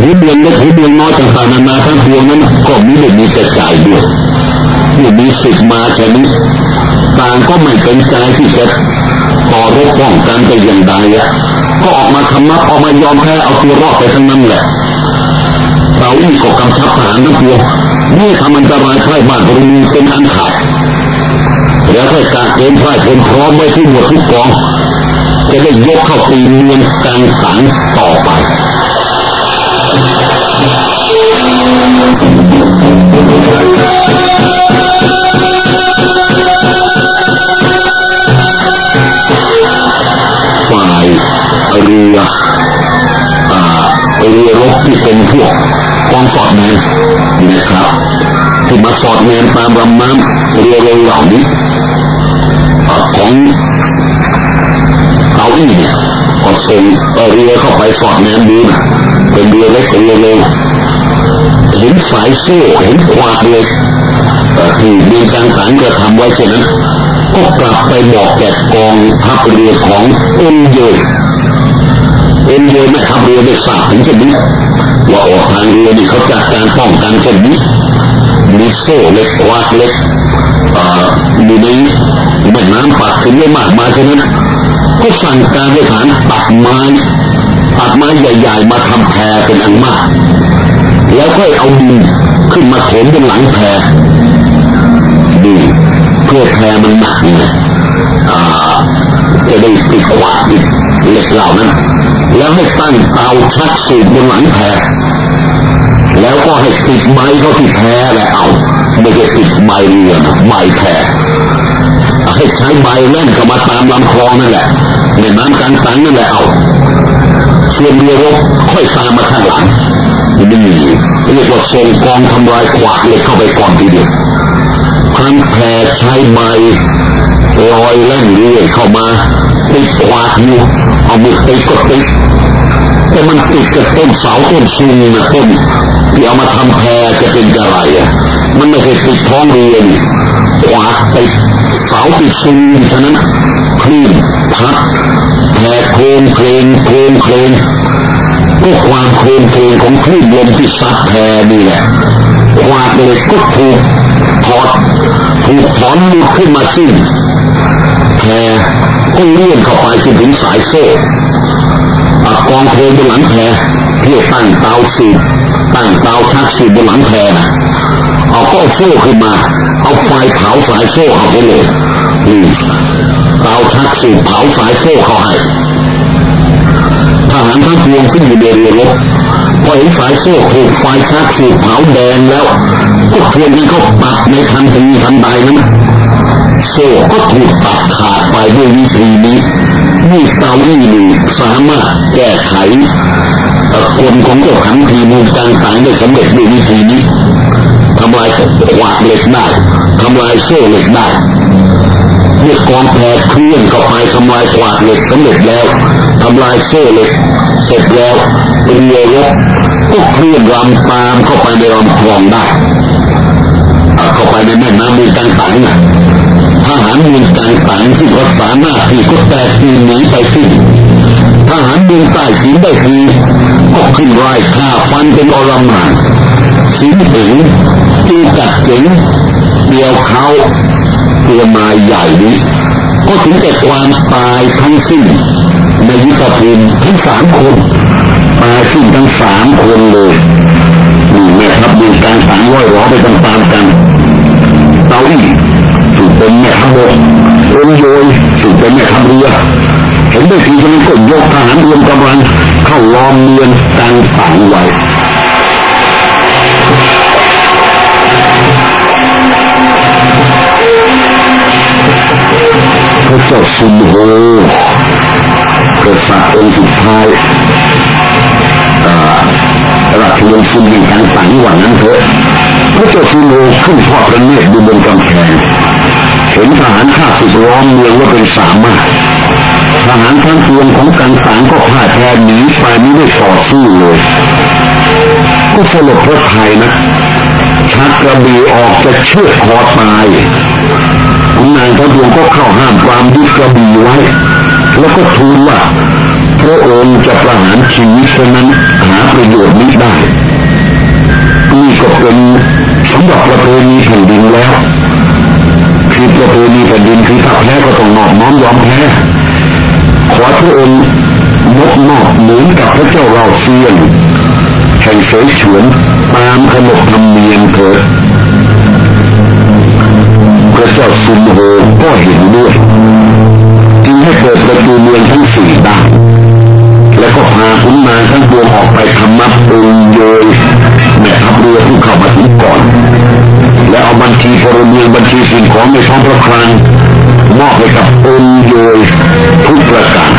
หัวเมืองเล็กหัวเมืองน้อยต่างๆนานาทั้งปวงนั้นก็มีไม่มีกระจายด้วย เมื่มีสิทธิ์มาแค่นี้ต่างก็ไม่เป็นใจที่จะต่อรบป้องกันไปอย่างใดอะก็ออกมาทำนับออกมายอมแพ้เอาตัวรอดไปทั้งนั้นแหละเราอีกก็กำชับทหารทั้งปวงนี่ทำอันตรายใครบ้านรุนเป็นอันขาดแล้วให้การเกณฑ์พ่ายคนพร้อมไว้ที่หมดทุกกอง จะได้ยกเข้าตีเมืองกลางสังต่อไปฝ่ เรือเรือรบที่เป็นพวกกองสอดแมนนะครับที่มาสอดแมนตามลำน้ำเรือเรือเหล่านี้ของเตาอี้เนี่ยก็ส่งเรือเข้าไปสอดแนมดูนะเป็นเรือเล็กเรือเล็กเห็นสายโซ่เห็นควาดเลยที่มีการต่างกระทำไว้เช่นนั้น ก็กลับไปบอกแกกองทัพเรือของเอ็นเย เอ็นเยแม่ทัพเรือได้ทราบถึงเช่นนี้ว่าออกทางเรือนี่เขาจัดการป้องกันเช่นนี้มีโซ่เล็กควาดเล็กอยู่ในแม่น้ำปัดขึ้นไม่มากมาฉะนั้นก็สั่งการให้ฐานตัดไม้ตัดไม้ใหญ่ๆ มาทำแพรเป็นอันมาก แล้วก็เอาดินขึ้นมาถมบนหลังแพรดินเพื่อแพรมันหนักไงจะได้ติดขวาติดเหล็กเหล่านั้น แล้วให้ตั้งเตาชักสูบบนหลังแพรแล้วก็ให้ติดไม้เขาที่แพรแล้วเอาไม่ใช่ติดใบเรือใบแพรให้ใช้ใบเล่นเข้ามาตามลำคลองนั่นแหละในน้ำกลางสังนั่นแหละเอาส่วนเรือรบค่อยตามมาข้างหลังนี่เรียกว่าส่งกองทำลายขวากเลยเข้าไปก่อนทีเดียวพันแพรใช้ใบลอยเล่นเรื่อยเข้ามาติดขวากอยู่เอามือติดก็ติด แต่มันติดกับต้นเสาต้นซูงนะต้นที่เอามาทำแพจะเป็นอะไรอะมันไม่ใช่ติดท้องเรือนี่ขวาดติดเสาติดซุงฉะนั้นคลื่นพัดแพโครงเคลงโครงเคลงก็ความโครงเคลงของคลื่นลมที่ซัดแพนี่แหละขวาดเล็กก็ถูกถอดถูกถอนหลุดขึ้นมาซึ่งแพก็เลื่อนเข้าไปจนถึงสายโซ่ องเพลงบนหลังแพเที่ยวตั้งเตาสูบตั้งเตาชักสูบนหลังแพเอาก็โซ่ขึ้นมา เอาไฟเผาสายโซ่เอาไปเลยนี่เตาชักสูบเผาสายโซ่เขาให้ทหารทั้งปวงซึ่งอยู่ในเรือรบพอเห็นสายโซ่ถูกไฟชักสูบเผาแดงแล้วก็ทวนกันเขาปัดในทันทีทันใดนั้นโซ่ก็ถูกตัดขาดไปด้วยวิธีนี้ นี่เตาอี้หนึ่งสามารถแก้ไขคนของเจ้าขันทีมูลต่างๆได้สำเร็จด้วยวิธีนี้ทำลายขวากเหล็กได้ทำลายโซ่เหล็กได้เมื่อกองแพรเคลื่อนเข้าไปทำลายขวากเหล็กสำเร็จแล้วทำลายโซ่เหล็กเสร็จแล้วเรือรบก็เคลื่อนรำตามเข้าไปในลำคลองได้เข้าไปในแม่น้ำมีต่างๆ ทหารมีต่างๆที่รักษาหน้าที่ก็แตกตีหนีไปสิ้นทหารเมืองใต้สินได้ทีก็ขึ้นไล่ฆ่าฟันเป็นอรมานสินถึงจูกัดเจ๋งเดียวเขาตัวมาใหญ่นี้ก็ถึงแต่ความตายทั้งสิ้นในยุทธภูมิทั้งสามคนตายสิ้นทั้งสามคนเลยนี่แม่ทัพดูการต่างร้อยร้อไปตามๆกันเตาอี้ เป็นแม่ทัพบกเอ็นโยยสุดเป็นแม่ทัพเรือเห็นได้ทีนั้นก็ยกทหารรวมกำลังเข้าล้อมเมืองต่างๆไว้พระเจ้าซุนโฮกษัตริย์องค์สุดท้ายราชวงศ์ซุนแห่งต่างๆว่านั้นเถอะพระเจ้าซุนโฮขึ้นทอดพระเนตรดูบนกำแพง เห็นทหารข้าศึกล้อมเมืองว่าเป็นสามารถทหารทั้งปวงของกังสางก็พ่ายแพ้หนีไปไม่ได้ต่อสู้เลย ก็สลบพระไทยนะชักกระบี่ออกจะเชือดคอตายคุณนางทั้งปวงก็เข้าห้ามความยึดกระบี่ไว้ แล้วก็ทูลว่าพระองค์จะประหารชีวิตเท่านั้นหาประโยชน์นี้ได้นี่ก็เป็นสำหรับประเพณีแผ่นดินแล้ว คือประเพณีแผ่นดินคือถ้าแพ้ก็ต้องนอบน้อมยอมแพ้ขอพระองค์ยกนอบเหมือนกับพระเจ้าเราเซียนแห่งเสฉวนตามขนบธรรมเนียมเถิดพระเจ้าซุนโฮก็เห็นด้วยจึงให้เปิดประตูเมืองทั้งสี่ด้านแล้วก็พาขุนนางทั้งปวงออกไปทำมัดองโยยแม่ทัพเรือผู้เข้ามาถึงก่อน และเอาบัญชีพลเมืองบัญชีสิ่งของในท้องพระคลังมอบให้กับองค์โยยทุกประการ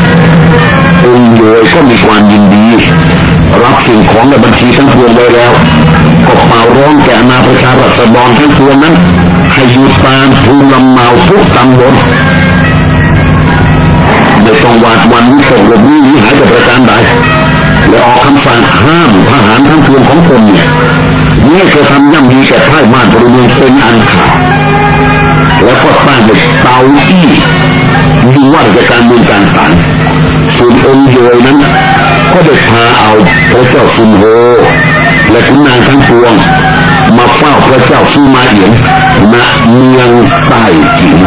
องค์โยยก็มีความยินดี รับสิ่งของในบัญชีทั้งปวงไว้แล้วก็เป่าร้องแก่นาประชารัษฎรทั้งปวงนั้นให้หยุดตามภูมิลำเนาทุกตำบลไม่ต้องหวาดวันวิตกหลบหนีหายจากประการใดและออกคำสั่งห้ามทหารทั้งปวงของตนเนี่ย นี่จะทำย่ำดีแก่พ่ายบ้านบริเวณเป็นอันขาดแล้วก็ตั้งเป็นเตาอี้ยิงว่าราชการเมืองต่างๆส่วนองค์โยยนั้น ก็ได้พาเอาพระเจ้าซุนโฮและคุณนางทั้งปวง มาเฝ้าพระเจ้าซูมาเอียนณเมืองใต้จิ๋ง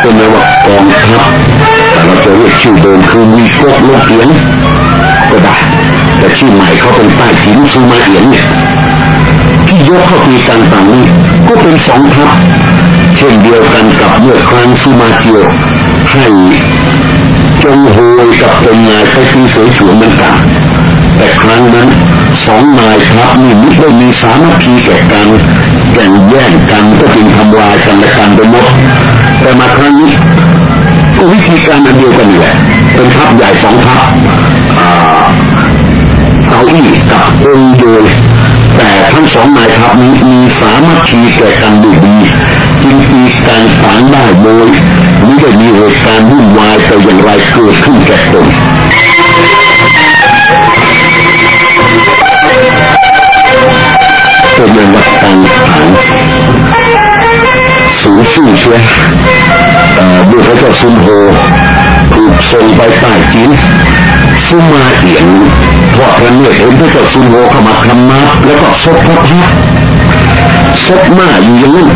เป็นเรียกว่า องทัพแต่เราจะเรียกชื่อเดิมคือวีโกกโลกเอียงก็ได้แต่ชื่อใหม่เขาเป็นใต้จิ๋งซูมาเอียนเนี่ยที่ยกเข้าตีกันต่างนี้ก็เป็นสองทัพเช่นเดียวกันกับเมื่อครั้งซูมาเกียวให้จงโฮยกับเป็นนายไปตีเสฉวนเหมือนกันแต่ครั้งนั้นสองนายทัพนี่มิได้มีสามัคคีแก่กันแก่งแย่งกันก็จึงทำลายกันและกันไปหมดแต่มาครั้งนี้ วิธีการอันเดียวกันนี่แหละเป็นทัพใหญ่สองทัพเตาอี้กับองโยยแต่ทั้งสองนายทัพนี้มีสามัคคีแก่กันดูดีจึงดินปีกลางฝังได้โดยไม่ได้มีเหตุการณ์วุ่นวายแต่อย่างไรเกิดขึ้นแก่ตนเป็นเรื่องการฝัง สูสู้เชียด้วยพระเจ้าซุนโฮถูกส่งไปใต้จีนซุมาเอียนทอดพระเนตรเห็นพระเจ้าซุนโฮเข้ามาทำมาแล้วก็ซบพระพักซบมาอยู่อย่างนั้น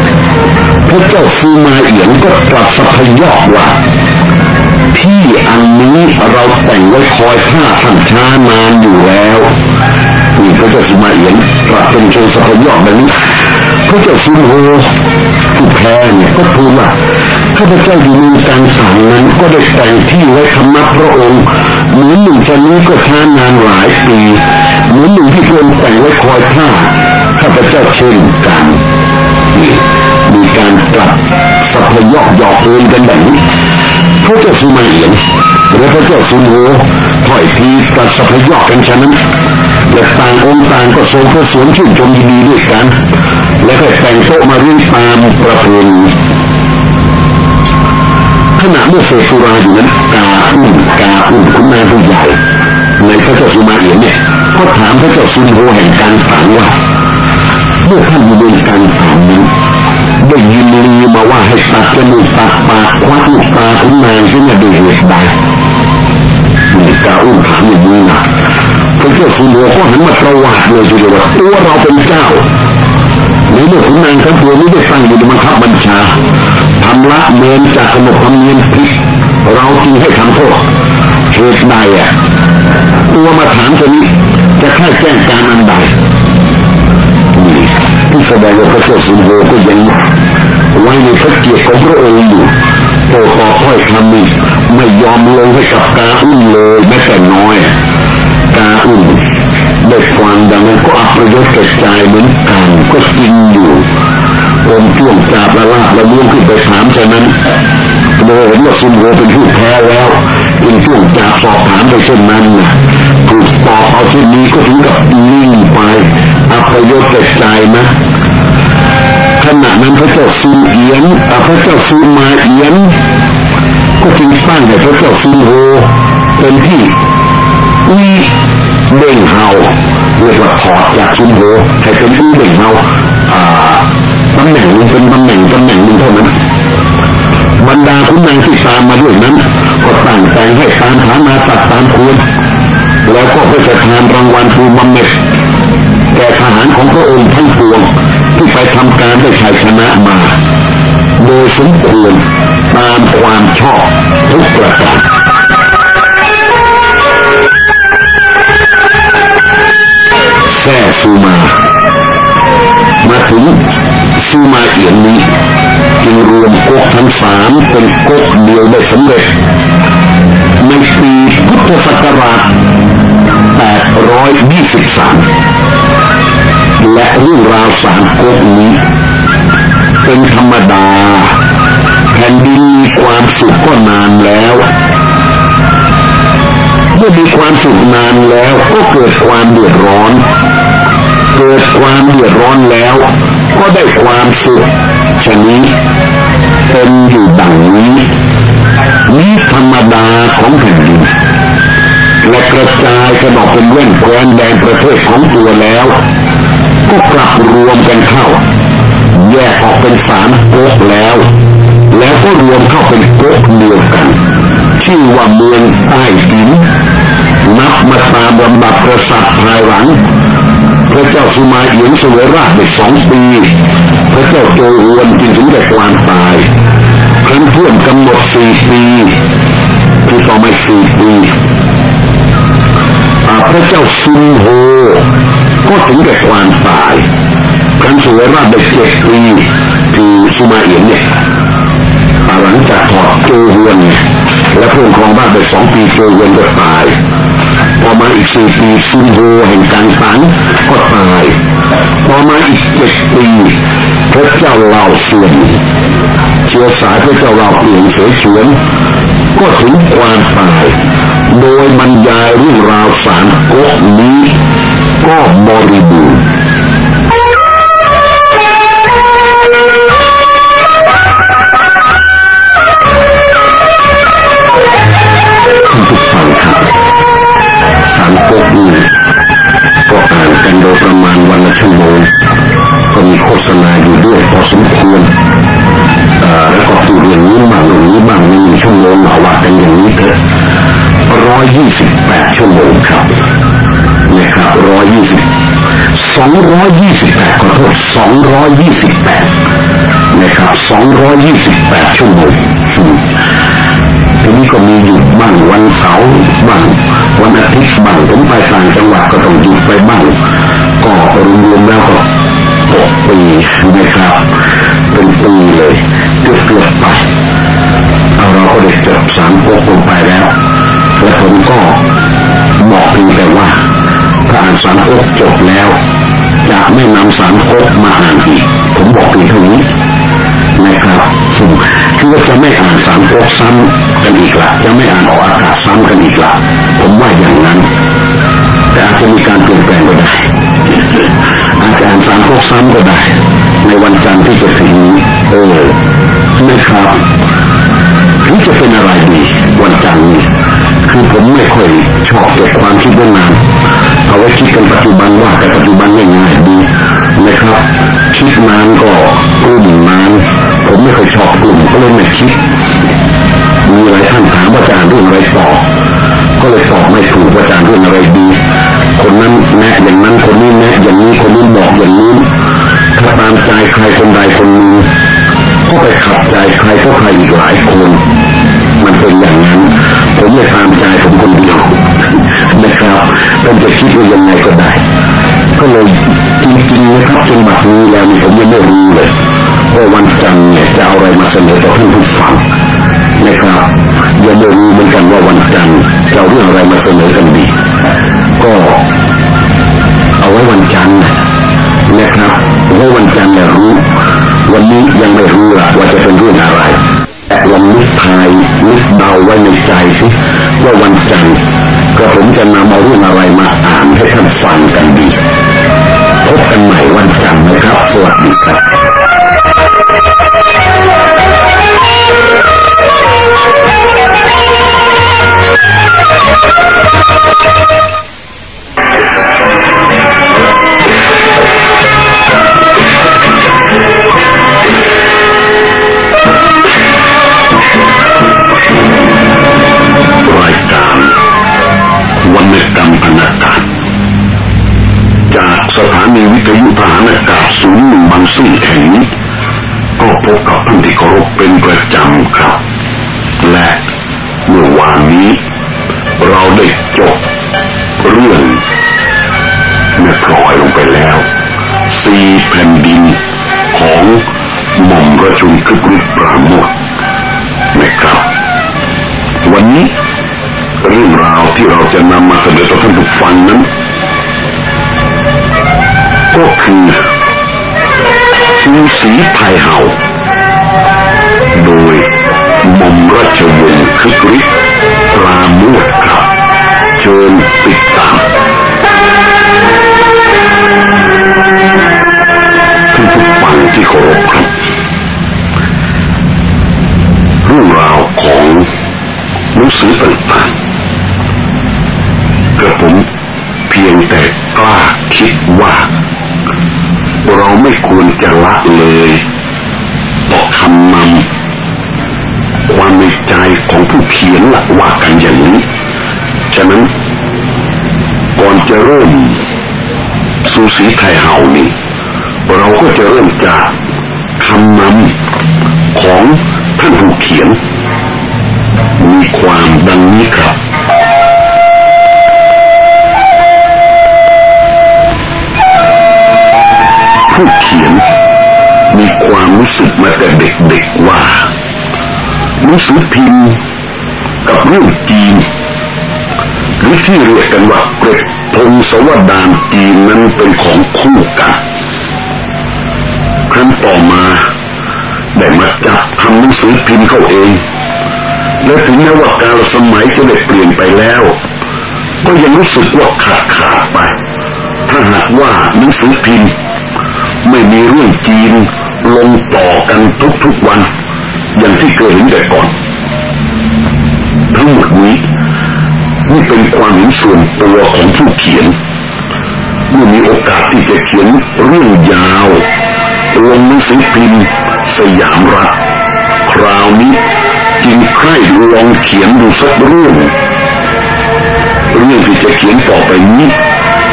พระเจ้าซูมาเอียนก็ตรัสสัพยอกว่าพี่อันนี้เราแต่งไว้คอยผ้าท่านช้านานอยู่แล้ว ระเจ้าสุมาเอียนตรัสเป็นเชิงสัพยอกแบบนี้พระเจ้าซุนโฮผู้แพ้เนี่ยก็ทูลว่าข้าพเจ้าอยู่ในการต่างนั้นก็ได้แต่งที่ไว้คำนับพระองค์เหมือนหนึ่งชนี้ก็ช้านานหลายปีเหมือนหนึ่งที่พระองค์แต่งไว้คอยผ้าข้าพเจ้าเช่นกันนี่มีการตรัสสัพยอกหยอกเอินกันแบบนี้พระเจ้าสุมาเอียนและพระเจ้าซุนโฮถอยทีตรัสสัพยอกกันฉะนั้น และต่างองค์ต่างก็ทรงพระสวนชื่นชมยินดีด้วยกัน และก็แต่งโต๊ะมาเรียงตามประเพณีขณะเมื่อเสสุราอยู่นั้นกาอุ่นกาอุ่นคุณนางผู้ใหญ่ในพระเจ้าสุมาเอียนเนี่ยก็ถามพระเจ้าซุนโฮแห่งการฝังว่าเมื่อท่านอยู่ในการฝังนั้นได้ยินลีมาว่าให้ตัดจมูกตัดปากควักลูกตาคุณนางซึ่งด้วยเหตุใดมีกาอุ่นถามอย่างนี้นะ พระเจ้าสุนโฮก็หันมาประวัติเลยทีเดียวตัวเราเป็นเจ้าในเมื่อขุนนางทั้งตัวนี้ได้ตั้งอยู่ในบังคับบัญชาทำละเมินจากขนบธรรมเนียมผิดเราจึงให้ทำโทษเหตุใดอะตัวมาถามตัวนี้จะแค่แจ้งการอันใดนี่ที่แสดงว่าพระเจ้าสุนโฮก็ยังไว้ในพระเกียรติของพระองค์อยู่โตต่อถ้อยคำนี้ไม่ยอมลงให้กับกาอุ้นเลยแม้แต่น้อย กาอุ้นได้ฟังดังนั้นก็อัปยศกระจายเหมือนกันก็กินอยู่อมช่วงจาบละลาบละล้วงขึ้นไปถามฉะนั้นโดยเห็นว่าซุนโฮเป็นผู้แพ้แล้วอินช่วงจาบสอบถามไปเช่นนั้นนะถูกตอบเอาเช่นนี้ก็ถึงกับนิ่งไปอัปยศกระจายนะขณะนั้นพระเจ้าซูเอียนพระเจ้าซูมาเอียน ก็จึงตั้งให้พระเจ้าซูโฮเป็นที่วี เบ่งเฮาเรียกว่าถอดจากซูโฮให้เป็นอูเบ่งเฮาตำแหน่งนึงเป็นตำแหน่งตำแหน่งหนึ่งเท่านั้นบรรดาคุณนางที่ตามมาด้วยนั้น ก็ตั้งแต่งให้ตามฐานาศักดิ์ตามควรแล้วก็เพื่อจะทานรางวัลภูมิเม็ดแก่ทหารของพระองค์ทั้งปวงที่ไปทำการได้ชัยชนะมา โดยสมควรตามความชอบทุกประการ ซูมา มาถึงซูมาเอียนนี้จึงรวมก๊กทั้งสามเป็นก๊กเดียวได้สำเร็จ ในปีพุทธศักราช 823 และเรื่องราวสามก๊กนี้ เป็นธรรมดา แผ่นดินมีความสุขก็นานแล้วเมื่อมีความสุขนานแล้วก็เกิดความเดือดร้อน กิดความเดือดร้อนแล้ว ก็ได้ความสุขชนี้เป็นอยู่ดังนี้นี้ธรรมดาของแผ่นดินและกระจายกระดอกเป็นเว้นแคว้นแดนประเทศของตัวแล้ว ก็กลับรวมกันเข้า แยกออกเป็นสามก๊กแล้ว แล้วก็รวมเข้าเป็นก๊กเดียวกันชื่อว่าเมืองใต้ดินนับมาตามลำดับกษัตริย์ภายหลัง พระเจ้าสุมาเอียงเสวยราชได้สองปี พระเจ้าโจฮวนจึงถึงได้ความตายครั้นเพื่อนกำหนดสี่ปีคือต่อมาสี่ปีพระเจ้าซุนโฮก็ถึงแก่ความตายครั้นสวยราชได้เจ็ดปีคือสุมาเอียนเนี่ยหลังจากถอดโจฮวนและพระองค์ครองราชได้สองปีโจฮวนก็ตาย พอมาอีกสี่ปีซุนโฮแห่งการฝังก็ตายพอมาอีกเจ็ดปีพระเจ้าเล่าเสื่อมเชื้อสายพระเจ้าเล่าเปลี่ยนเสฉวนก็ถึงความตาย โดยบรรยายเรื่องราวสารก๊กนี้ก็บริบูรณ์ ษณาอยู่ด้วยพอสมควรแล้วก็พูดอย่างนี้บ้างอย่างนี้บ้างมีชั่วโมงเอาว่าป็นอย่างนี้เถอะร้อยยี่สิบแปดชั่วโมงครับนะครับร้อยยี่สิบสองร้อยยี่สิบแปดขอโทษสองร้อยยี่สิบแปดนะครับสองร้อยยี่สิบแปดชั่วโมงทีนี้ก็มีหยุดบ้างวันเสาร์บ้างวันอาทิตย์บ้างผมไปต่างจังหวัดก็ต้องหยุดไปบ้างก็รวมๆแล้วก็ หกปีนะครับเป็นปีเลยเกือบเกือบไปเอาเราก็ได้จบสามก๊กลงไปแล้วและผมก็บอกเพียงแต่ว่าถ้าอ่านสามก๊กจบแล้ว จะไม่นำสามก๊กมาอ่านอีก ผมบอกเพียงเท่านี้นะครับคือว่าจะไม่อ่านสามก๊กซ้ำกันอีกละจะไม่อ่านออกอากาศซ้ำกันอีกละผมว่าอย่างนั้น แต่อาจจะมีการเปลี่ยนแปลงก็ได้ อาจจะอ่านสามก๊กซ้ำก็ได้ ในวันจันทร์ที่จะถึงนี้เออนะครับนี่จะเป็นอะไรดี วันจันทร์นี้คือผมไม่ค่อยชอบเก็บความคิดไว้นานเอาไว้คิดกันปัจจุบันว่าแต่ปัจจุบันง่ายๆดีนะครับ คิดนานก็กลุ่มนาน ผมไม่เคยชอบกลุ่มก็เลยไม่คิด ที่จะเขียนเรื่องยาวลงหนังสือพิมพ์ สยามรัฐคราวนี้จึงใคร่ลองเขียนดูสักเรื่องเรื่องที่จะเขียนต่อไปนี้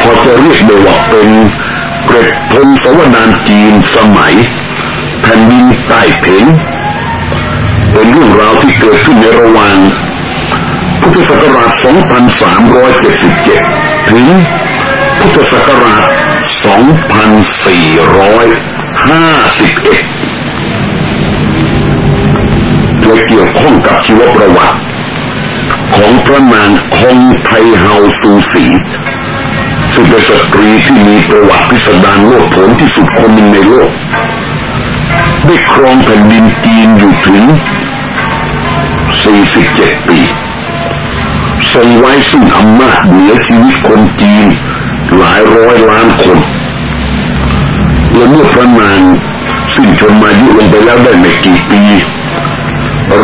พอจะเรียกได้ว่าเป็นเกร็ดพงศวดานจีนสมัย แผ่นดินใต้เพงเป็นเรื่องราวที่เกิดขึ้นในระหว่างพุทธศักราช 2377 ถึงพุทธศักราช 2451โดยเกี่ยวข้องกับชีวประวัติ ของพระนางคงไทเฮาซูสีซึ่งเป็นสตรีที่มีประวัติพิสดารโลดผนที่สุดคนหนึ่งในโลก ได้ครองแผ่นดินจีนอยู่ถึง 47 ปีทรงไว้ซึ่งอำนาจเหนือชีวิตคนจีน หลายร้อยล้านคนและเมื่อพระนางสิ้นชนมายุลงไปแล้วได้ไม่กี่ปี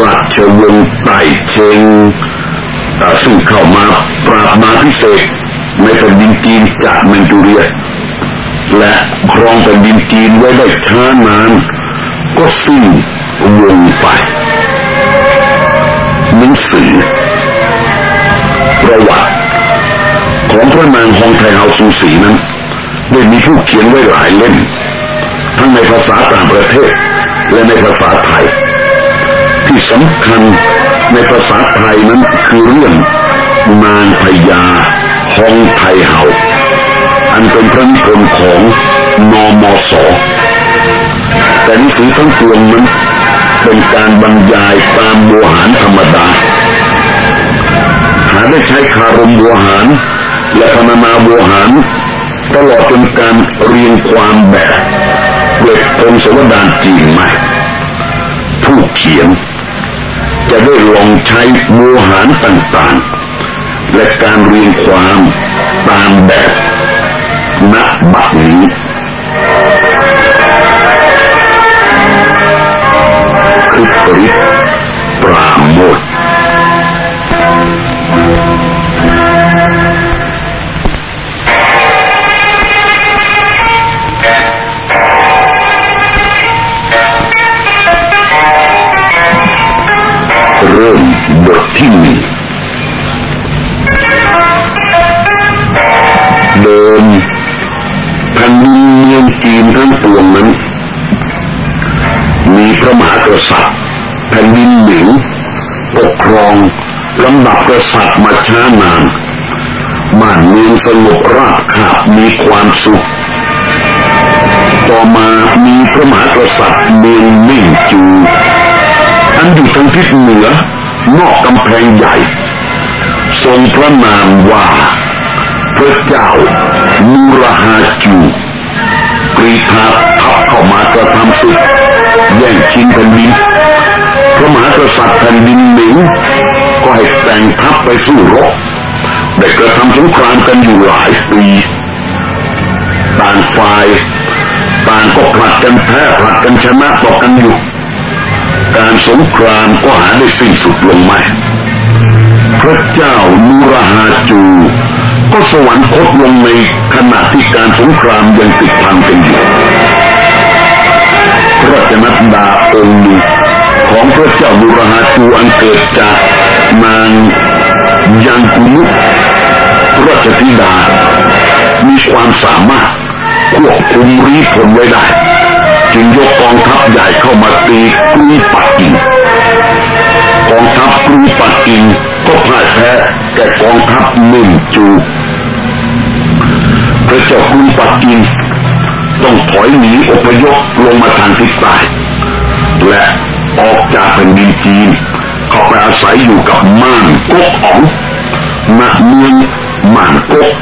ราชวงศ์ไต่เชงซึ่งเข้ามาปราบมาพิเศษในแผ่นดินจีนจากเมนจูเรีย และครองแผ่นดินจีนไว้ได้ช้านาน ก็สิ้นวงไปหนังสือประวัติ ของพระนางฮองไทเฮาซูสีนั้นได้มีผู้เขียนไว้หลายเล่ม ทั้งในภาษาต่างประเทศ และในภาษาไทย ที่สำคัญในภาษาไทยนั้นคือเรื่องนางพญาฮองไทเฮาอันเป็นพระนิพนธ์ของนอมศแต่หนังสือทั้งปวงนั้นเป็นการบรรยายตามโบหารธรรมดา หาได้ใช้คารมโบหาร แยังกุลราชธิดา มีความสามารถควบคุมรีผลไว้ได้ จึงยกกองทัพใหญ่เข้ามาตีกรุงปักกิ่งกองทัพกรุงปักกิ่งก็พ่ายแพ้แก่กองทัพหนึ่งจูพระเจ้ากรุงปักกิ่งต้องถอยหนีอพยพลงมาทางทิศใต้และออกจากแผ่นดินจีนเข้าไปอาศัยอยู่กับม่านก๊กอ๋อง ณเมืองม่านกก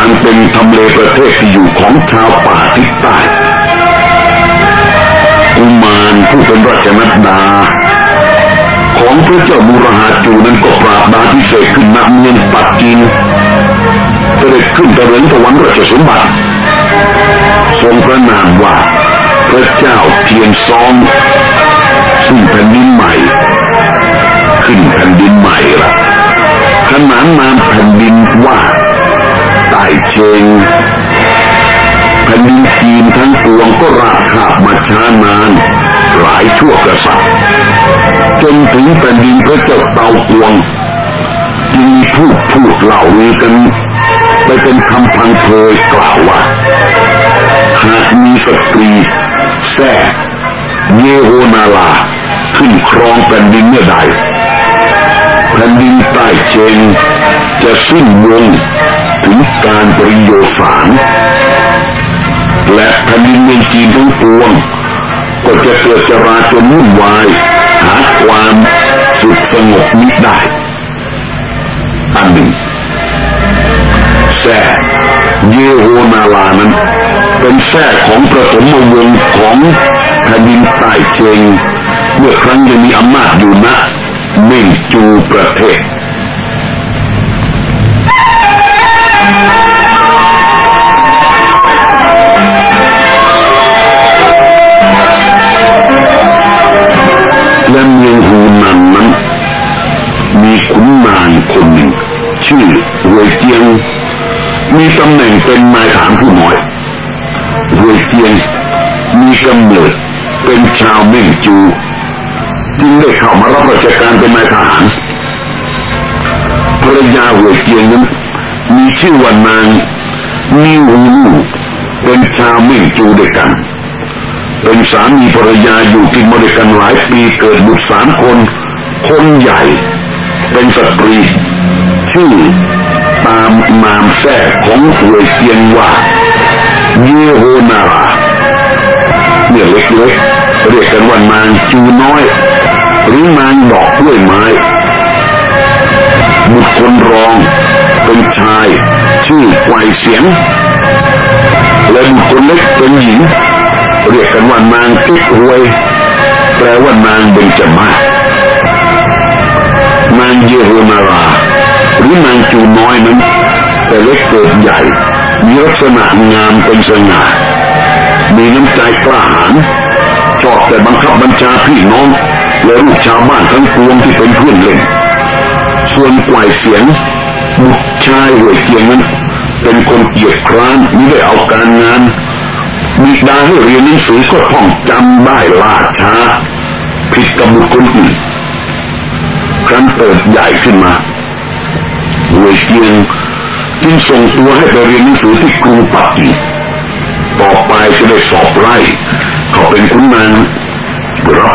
อันเป็นทำเลประเทศที่อยู่ของชาวป่าทิศใต้กุมารผู้เป็นราชนัดดา ของพระเจ้ามูรหาจูนั้นก็ปราบดาพิเศษขึ้นณเมืองปักกิ่งเสด็จขึ้นตะเริงตะวันราชสมบัติทรงพระนามว่าพระเจ้าเทียนซองซึ่งแผ่นดินใหม่ ขึ้นแผ่นดินใหม่ละ นานนามแผ่นดินว่าไต่เชงแผ่นดินจีนทั้งปวงก็ราคาบมาช้านาน หลายชั่วกระสับจนถึงแผ่นดินพระเจ้าเตาปวงจึงพูดพูดเล่าลือกันไปเป็นคำพังเพยกล่าวว่าหากมีสตรีแท้เยโฮนาลาขึ้นครองแผ่นดินเมื่อใด ผ่นดินใต้เชนจะสิ้นวงถึงการปริโยสารและแผ่นดินเมืองจีนทั้งปวง ก็จะเกิดจราจนวุ่นวายหาความสุขสงบมิได้ อันหนึ่งแซ่เยโฮนาลานั้น เป็นแท้ของประถมวงของแผ่นดินใต้เชงเมื่อครั้งยังมีอำนาจอยู่นะเม่งจูประ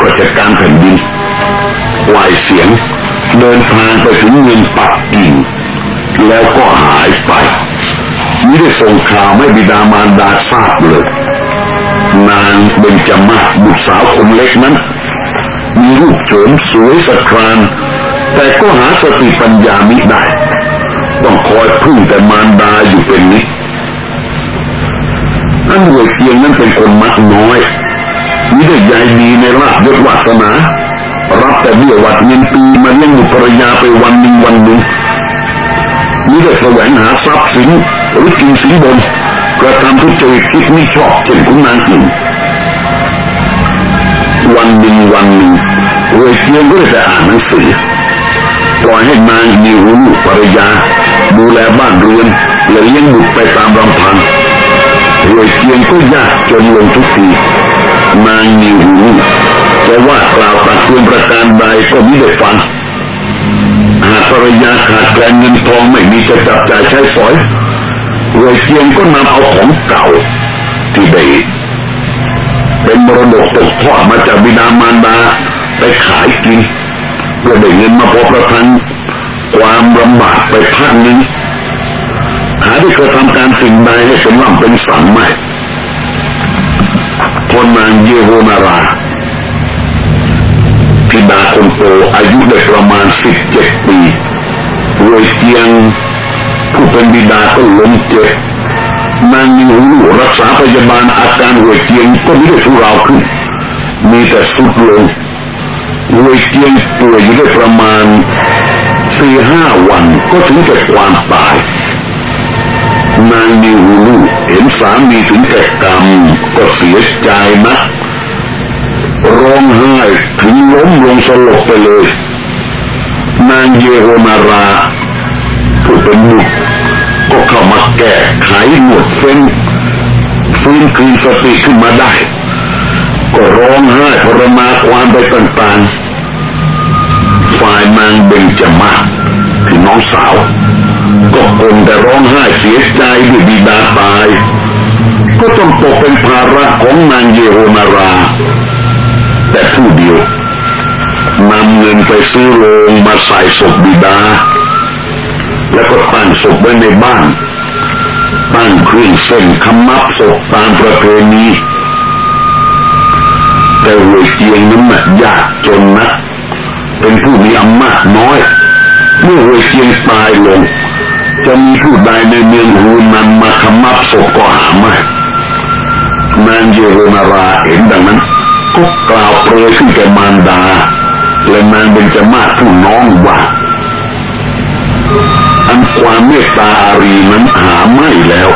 ราชการแผ่นดินวายเสียง เดินทางไปถึงเมืองปักกิ่ง แล้วก็หายไปไม่ได้ส่งข่าวไม่บิดามารดาทราบเลย นางเบญจมาศบุตรสาวคนเล็กนั้น มีรูปโฉมสวยสะครานแต่ก็หาสติปัญญามิได้ ต้องคอยพึ่งแต่มารดาอยู่เป็นนิดอันหวยเกียงนั้นเป็นคนมักน้อย มีได้ใหญ่ดีในลาบยศวาสนา รับแต่เบี้ยวัดเงินปีมาเลี้ยงบุตรภรรยาไปวันหนึ่งวันหนึ่งมีได้แสวงหาทรัพย์สินหรือกินสินบนกระทำทุจริตคิดไม่ชอบเช่นคุณนางอื่นวันหนึ่งวันหนึ่งเวเกียงก็ได้แต่อ่านหนังสือปล่อยให้นางมีหูภรรยา ดูแลบ้านเรือนและเลี้ยงบุตรไปตามลำพังเวยเกียงก็ยากจนลงทุกที นางมีหูจะว่ากล่าวตักเตือนประการใดก็ไม่ได้ฟังหากภรรยาขาดแคลนเงินทองไม่มีจะจับจ่ายใช้สอยรวยเกียงก็นำเอาของเก่าที่ได้เป็นมรดกตกทอดมาจากบิดามารดาไปขายกินเพื่อได้เงินมาพอประทังความลำบากไปพักนึงหาได้เคยทำการสิ่งใดให้เป็นล่ำเป็นสันไหม พอนางเยโฮนาราพิดาคนโตอายุได้ประมาณสิบเจ็ดปีรวยเกียงผู้เป็นบิดาก็ล้มเจ็บนางมีหูรักษาพยาบาลอาการหวยเกียงก็ไม่ได้ทุราขึ้น มีแต่สุดลงหวยเกียงป่วยอยู่ได้ประมาณสี่ห้าวันก็ถึงแก่ความตาย นางมีหูลูเห็นสามีถึงแก่กรรมก็เสียใจนะร้องไห้ถึงล้มลงสลบไปเลย นางเยโฮนาราผู้เป็นบุตรก็เข้ามาแก้ไขหมดเฟ้นฟื้นคืนสติขึ้นมาได้ ก็ร้องไห้ทรมาความไปต่างๆ ฝ่ายนางเบญจมาคือน้องสาว ก็คงแต่ร้องไห้เสียใจด้วยบิดาตาย ก็ต้องตกเป็นภาระของนางเยโฮนารา แต่ผู้เดียวนำเงินไปซื้อโรงมาใส่ศพบิดา แล้วก็ตั้งศพไว้ในบ้านตั้งเครื่องเส้นคำมับศพตามประเพณีแต่หวยเจียงนั้นน่ะยากจนนะเป็นผู้มีอำนาจน้อย เมื่อหวยเจียงตายลง จะมีผู้ใดในเมืองฮูนันมาคำมับศพก็หาไม่นางเยโรนาราเห็นดังนั้นก็กล่าวเปรยขึ้นแก่มารดา และนางเบญจมาศผู้น้องว่าอันความเมตตาอารีนั้นหาไม่แล้ว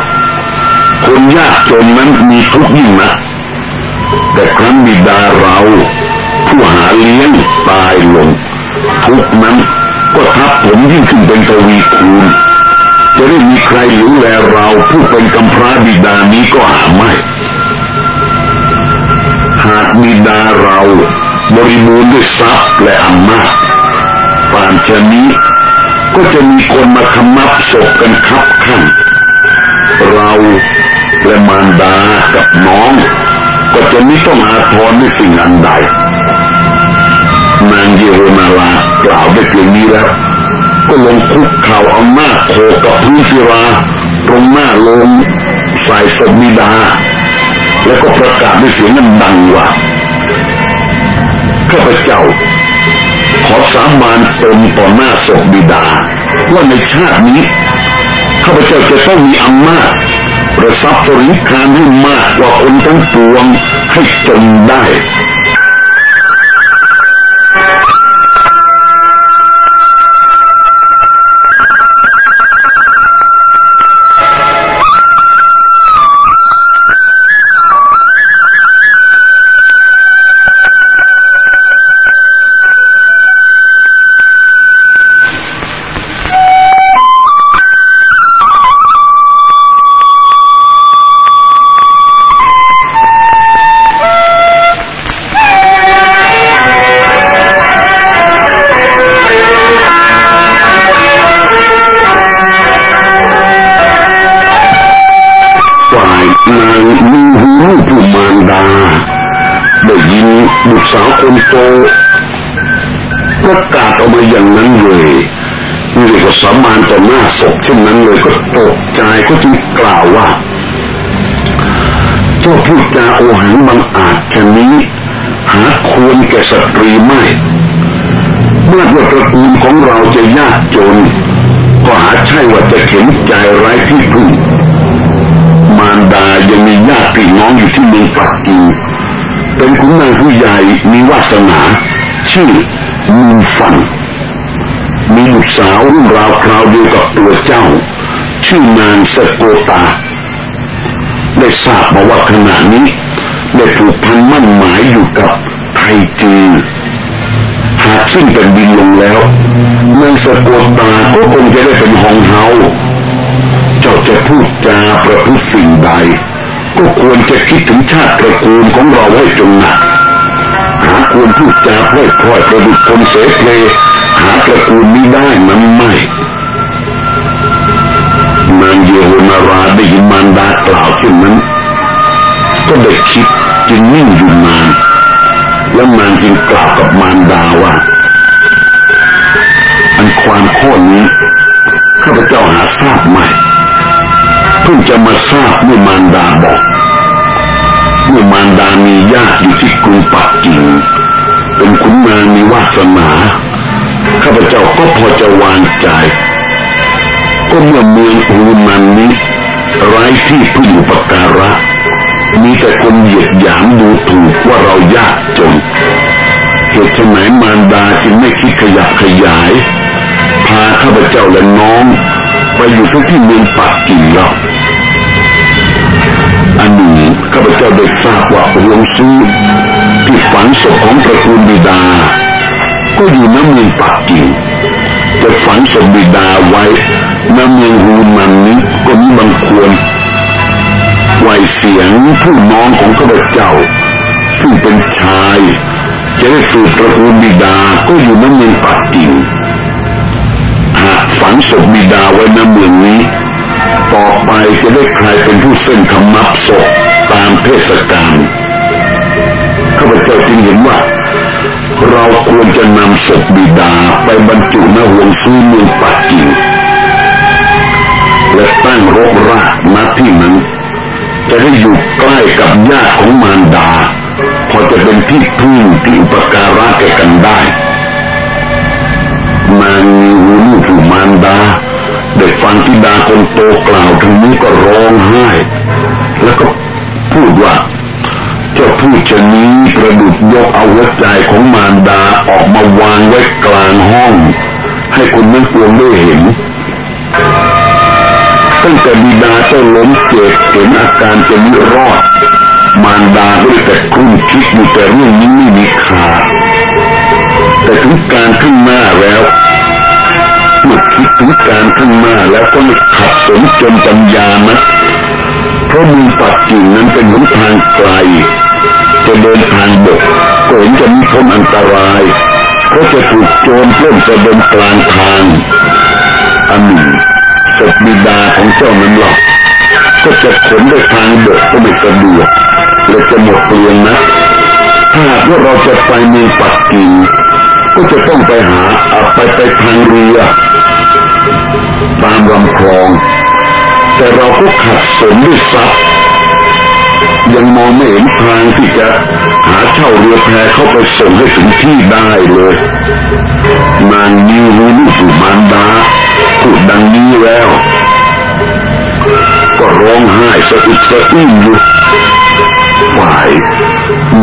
คนยากจนนั้นมีทุกยิ่งนะแต่ครั้นบิดาเรา ผู้หาเลี้ยงตายลง ทุกนั้นก็ทับผมยิ่งขึ้นเป็นตวีคูณ จะได้มีใครหรือแลเราผู้เป็นกำพร้าบิดานี้ก็หาไม่ หากบิดาเราบริบูรณ์ด้วยทรัพย์และอำนาจป่านชนี้ก็จะมีคนมาคำนับศพกันคับขันเราและมารดากับน้อง ก็จะไม่ต้องอาทรในสิ่งอันใดนางเยโรนาลากล่าวได้เพียงนี้แล้ว ก็ลงคุกเข่าเอาหน้าโคกับพื้นศิราตรงหน้าลงใส่ศพบิดา แล้วก็ประกาศด้วยเสียงนั้นดังว่าข้าพเจ้า ขอสาบานตนต่อหน้าศพบิดา ว่าในชาตินี้ข้าพเจ้าจะต้องมีอำนาจประทับสริคารให้มากกว่าคนทั้งปวงให้จนได้ พูดจาประพฤติสิ่งใด ก็ควรจะคิดถึงชาติตระกูลของเราให้จงหนักหาควรพูดจาพล่อพ่อยประดุจคนเสเพลหาตระกูลนี้ได้มันไม่นางเยโฮนาราได้ยินมารดากล่าวเช่นนั้น ก็ได้คิดจึงนิ่งอยู่นานแล้วนางจึงกล่าวกับมารดาว่าอันความข้อนี้ พิ่งจะมาทราบเมื่อมารดาบอกเมื่อมารดามีญาติอยู่ที่กรุงปักกิ่งเป็นขุนนางมีวาสนาข้าพเจ้าก็พอจะวางใจ ก็เมื่อเมืองอูนันนี้ไร้ที่พึ่งอุปการะ มีแต่คนเหยียดหยามดูถูกว่าเรายากจนเหตุฉไหนมารดาจึงไม่คิดขยับขยาย พาข้าพเจ้าและน้อง ไปอยู่ที่เมืองปักกิ่งแล้ว อันหนึ่งข้าพเจ้าได้ทราบว่าหลงซื้อที่ฝังศพของตระกูลบิดา ก็อยู่น้ำเมืองปักกิ่งจะฝังศพบิดาไว้น้ำเมืองฮูนันนี้ก็มีบางควรไหวเสียงผู้น้องของข้าพเจ้า ซึ่งเป็นชายจะได้สืบตระกูลบิดาก็อยู่น้ำเมืองปักกิ่งหากฝังศพบิดาไว้น้ำเมืองนี้ ต่อไปจะได้ใครเป็นผู้เส้นคำนับศพตามเทศกาลข้าพเจ้าจึงเห็นว่า เราควรจะนำศพบิดาไปบรรจุณห่วงซุยเมืองปักกิ่งและตั้งรกรากณที่นั้น จะได้อยู่ใกล้กับญาติของมารดา พอจะเป็นที่พึ่งที่อุปการะแก่กันได้นางมีหูลูกมารดา เด็กฟังทิด คนโตกล่าวทั้งนี้ก็ร้องไห้ แล้วก็พูดว่าเจ้าพูดชนี้ประดุดยกเอาหัวใจของมารดาออกมาวางไว้กลางห้อง ให้คนนั้นกวงได้เห็น ตั้งแต่บิดาเจ้าล้มเจ็บเห็นอาการจะมิรอด มารดาได้แต่ครุ่นคิดอยู่แต่เรื่องนี้ไม่มีขาดแต่ถึงการขึ้นหน้าแล้ว คิดถึงการข้างหน้าแล้วก็ไม่ขัดสนจนปัญญานะเพราะมือปักกิ่งนั้นเป็นหนทางไกลจะเดินทางบกก็เห็นจะมีพ้นอันตรายเพราะจะถูกโจรปล้นสะเดมกลางทางอันหนึ่งศพบิดาของเจ้านั้นหรอกก็จะขนด้วยทางบกก็ไม่สะดวกและจะหมดเปลืองนะถ้าหากว่าเราจะไปเมืองปักกิ่งก็จะต้องไปหาไปไปทางเรือ ตามลำคลอง แต่เราก็ขัดสนด้วยทรัพย์ยังมองไม่เห็นทางที่จะหาเช่าเรือแพเข้าไปส่งให้ถึงที่ได้เลย นางนิวรู้ลูกสุมานดาพูดดังนี้แล้ว ก็ร้องไห้สะอึกสะอื้นอยู่ฝ่าย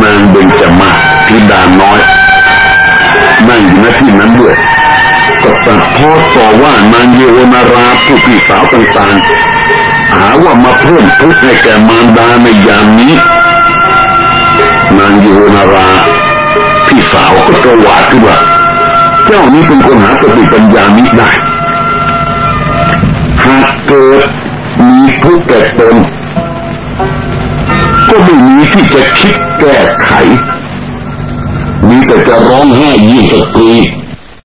นางเบญจมาพิดาน้อยนั่งอยู่ที่นั้นด้วย ก็ตัดพ้อต่อว่านางเยวนาราผู้พี่สาวต่างๆ หาว่ามาเพิ่มทุกข์ให้แก่มารดาในยามนี้ นางเยวนารา พี่สาวก็กระหวาดขึ้นว่าเจ้านี้เป็นคนหาสติปัญญานี้ได้ หากเกิดมีทุกข์แก่ตนก็ไม่มีที่จะคิดแก้ไข มีแต่จะร้องไห้ยิ่งจะกลั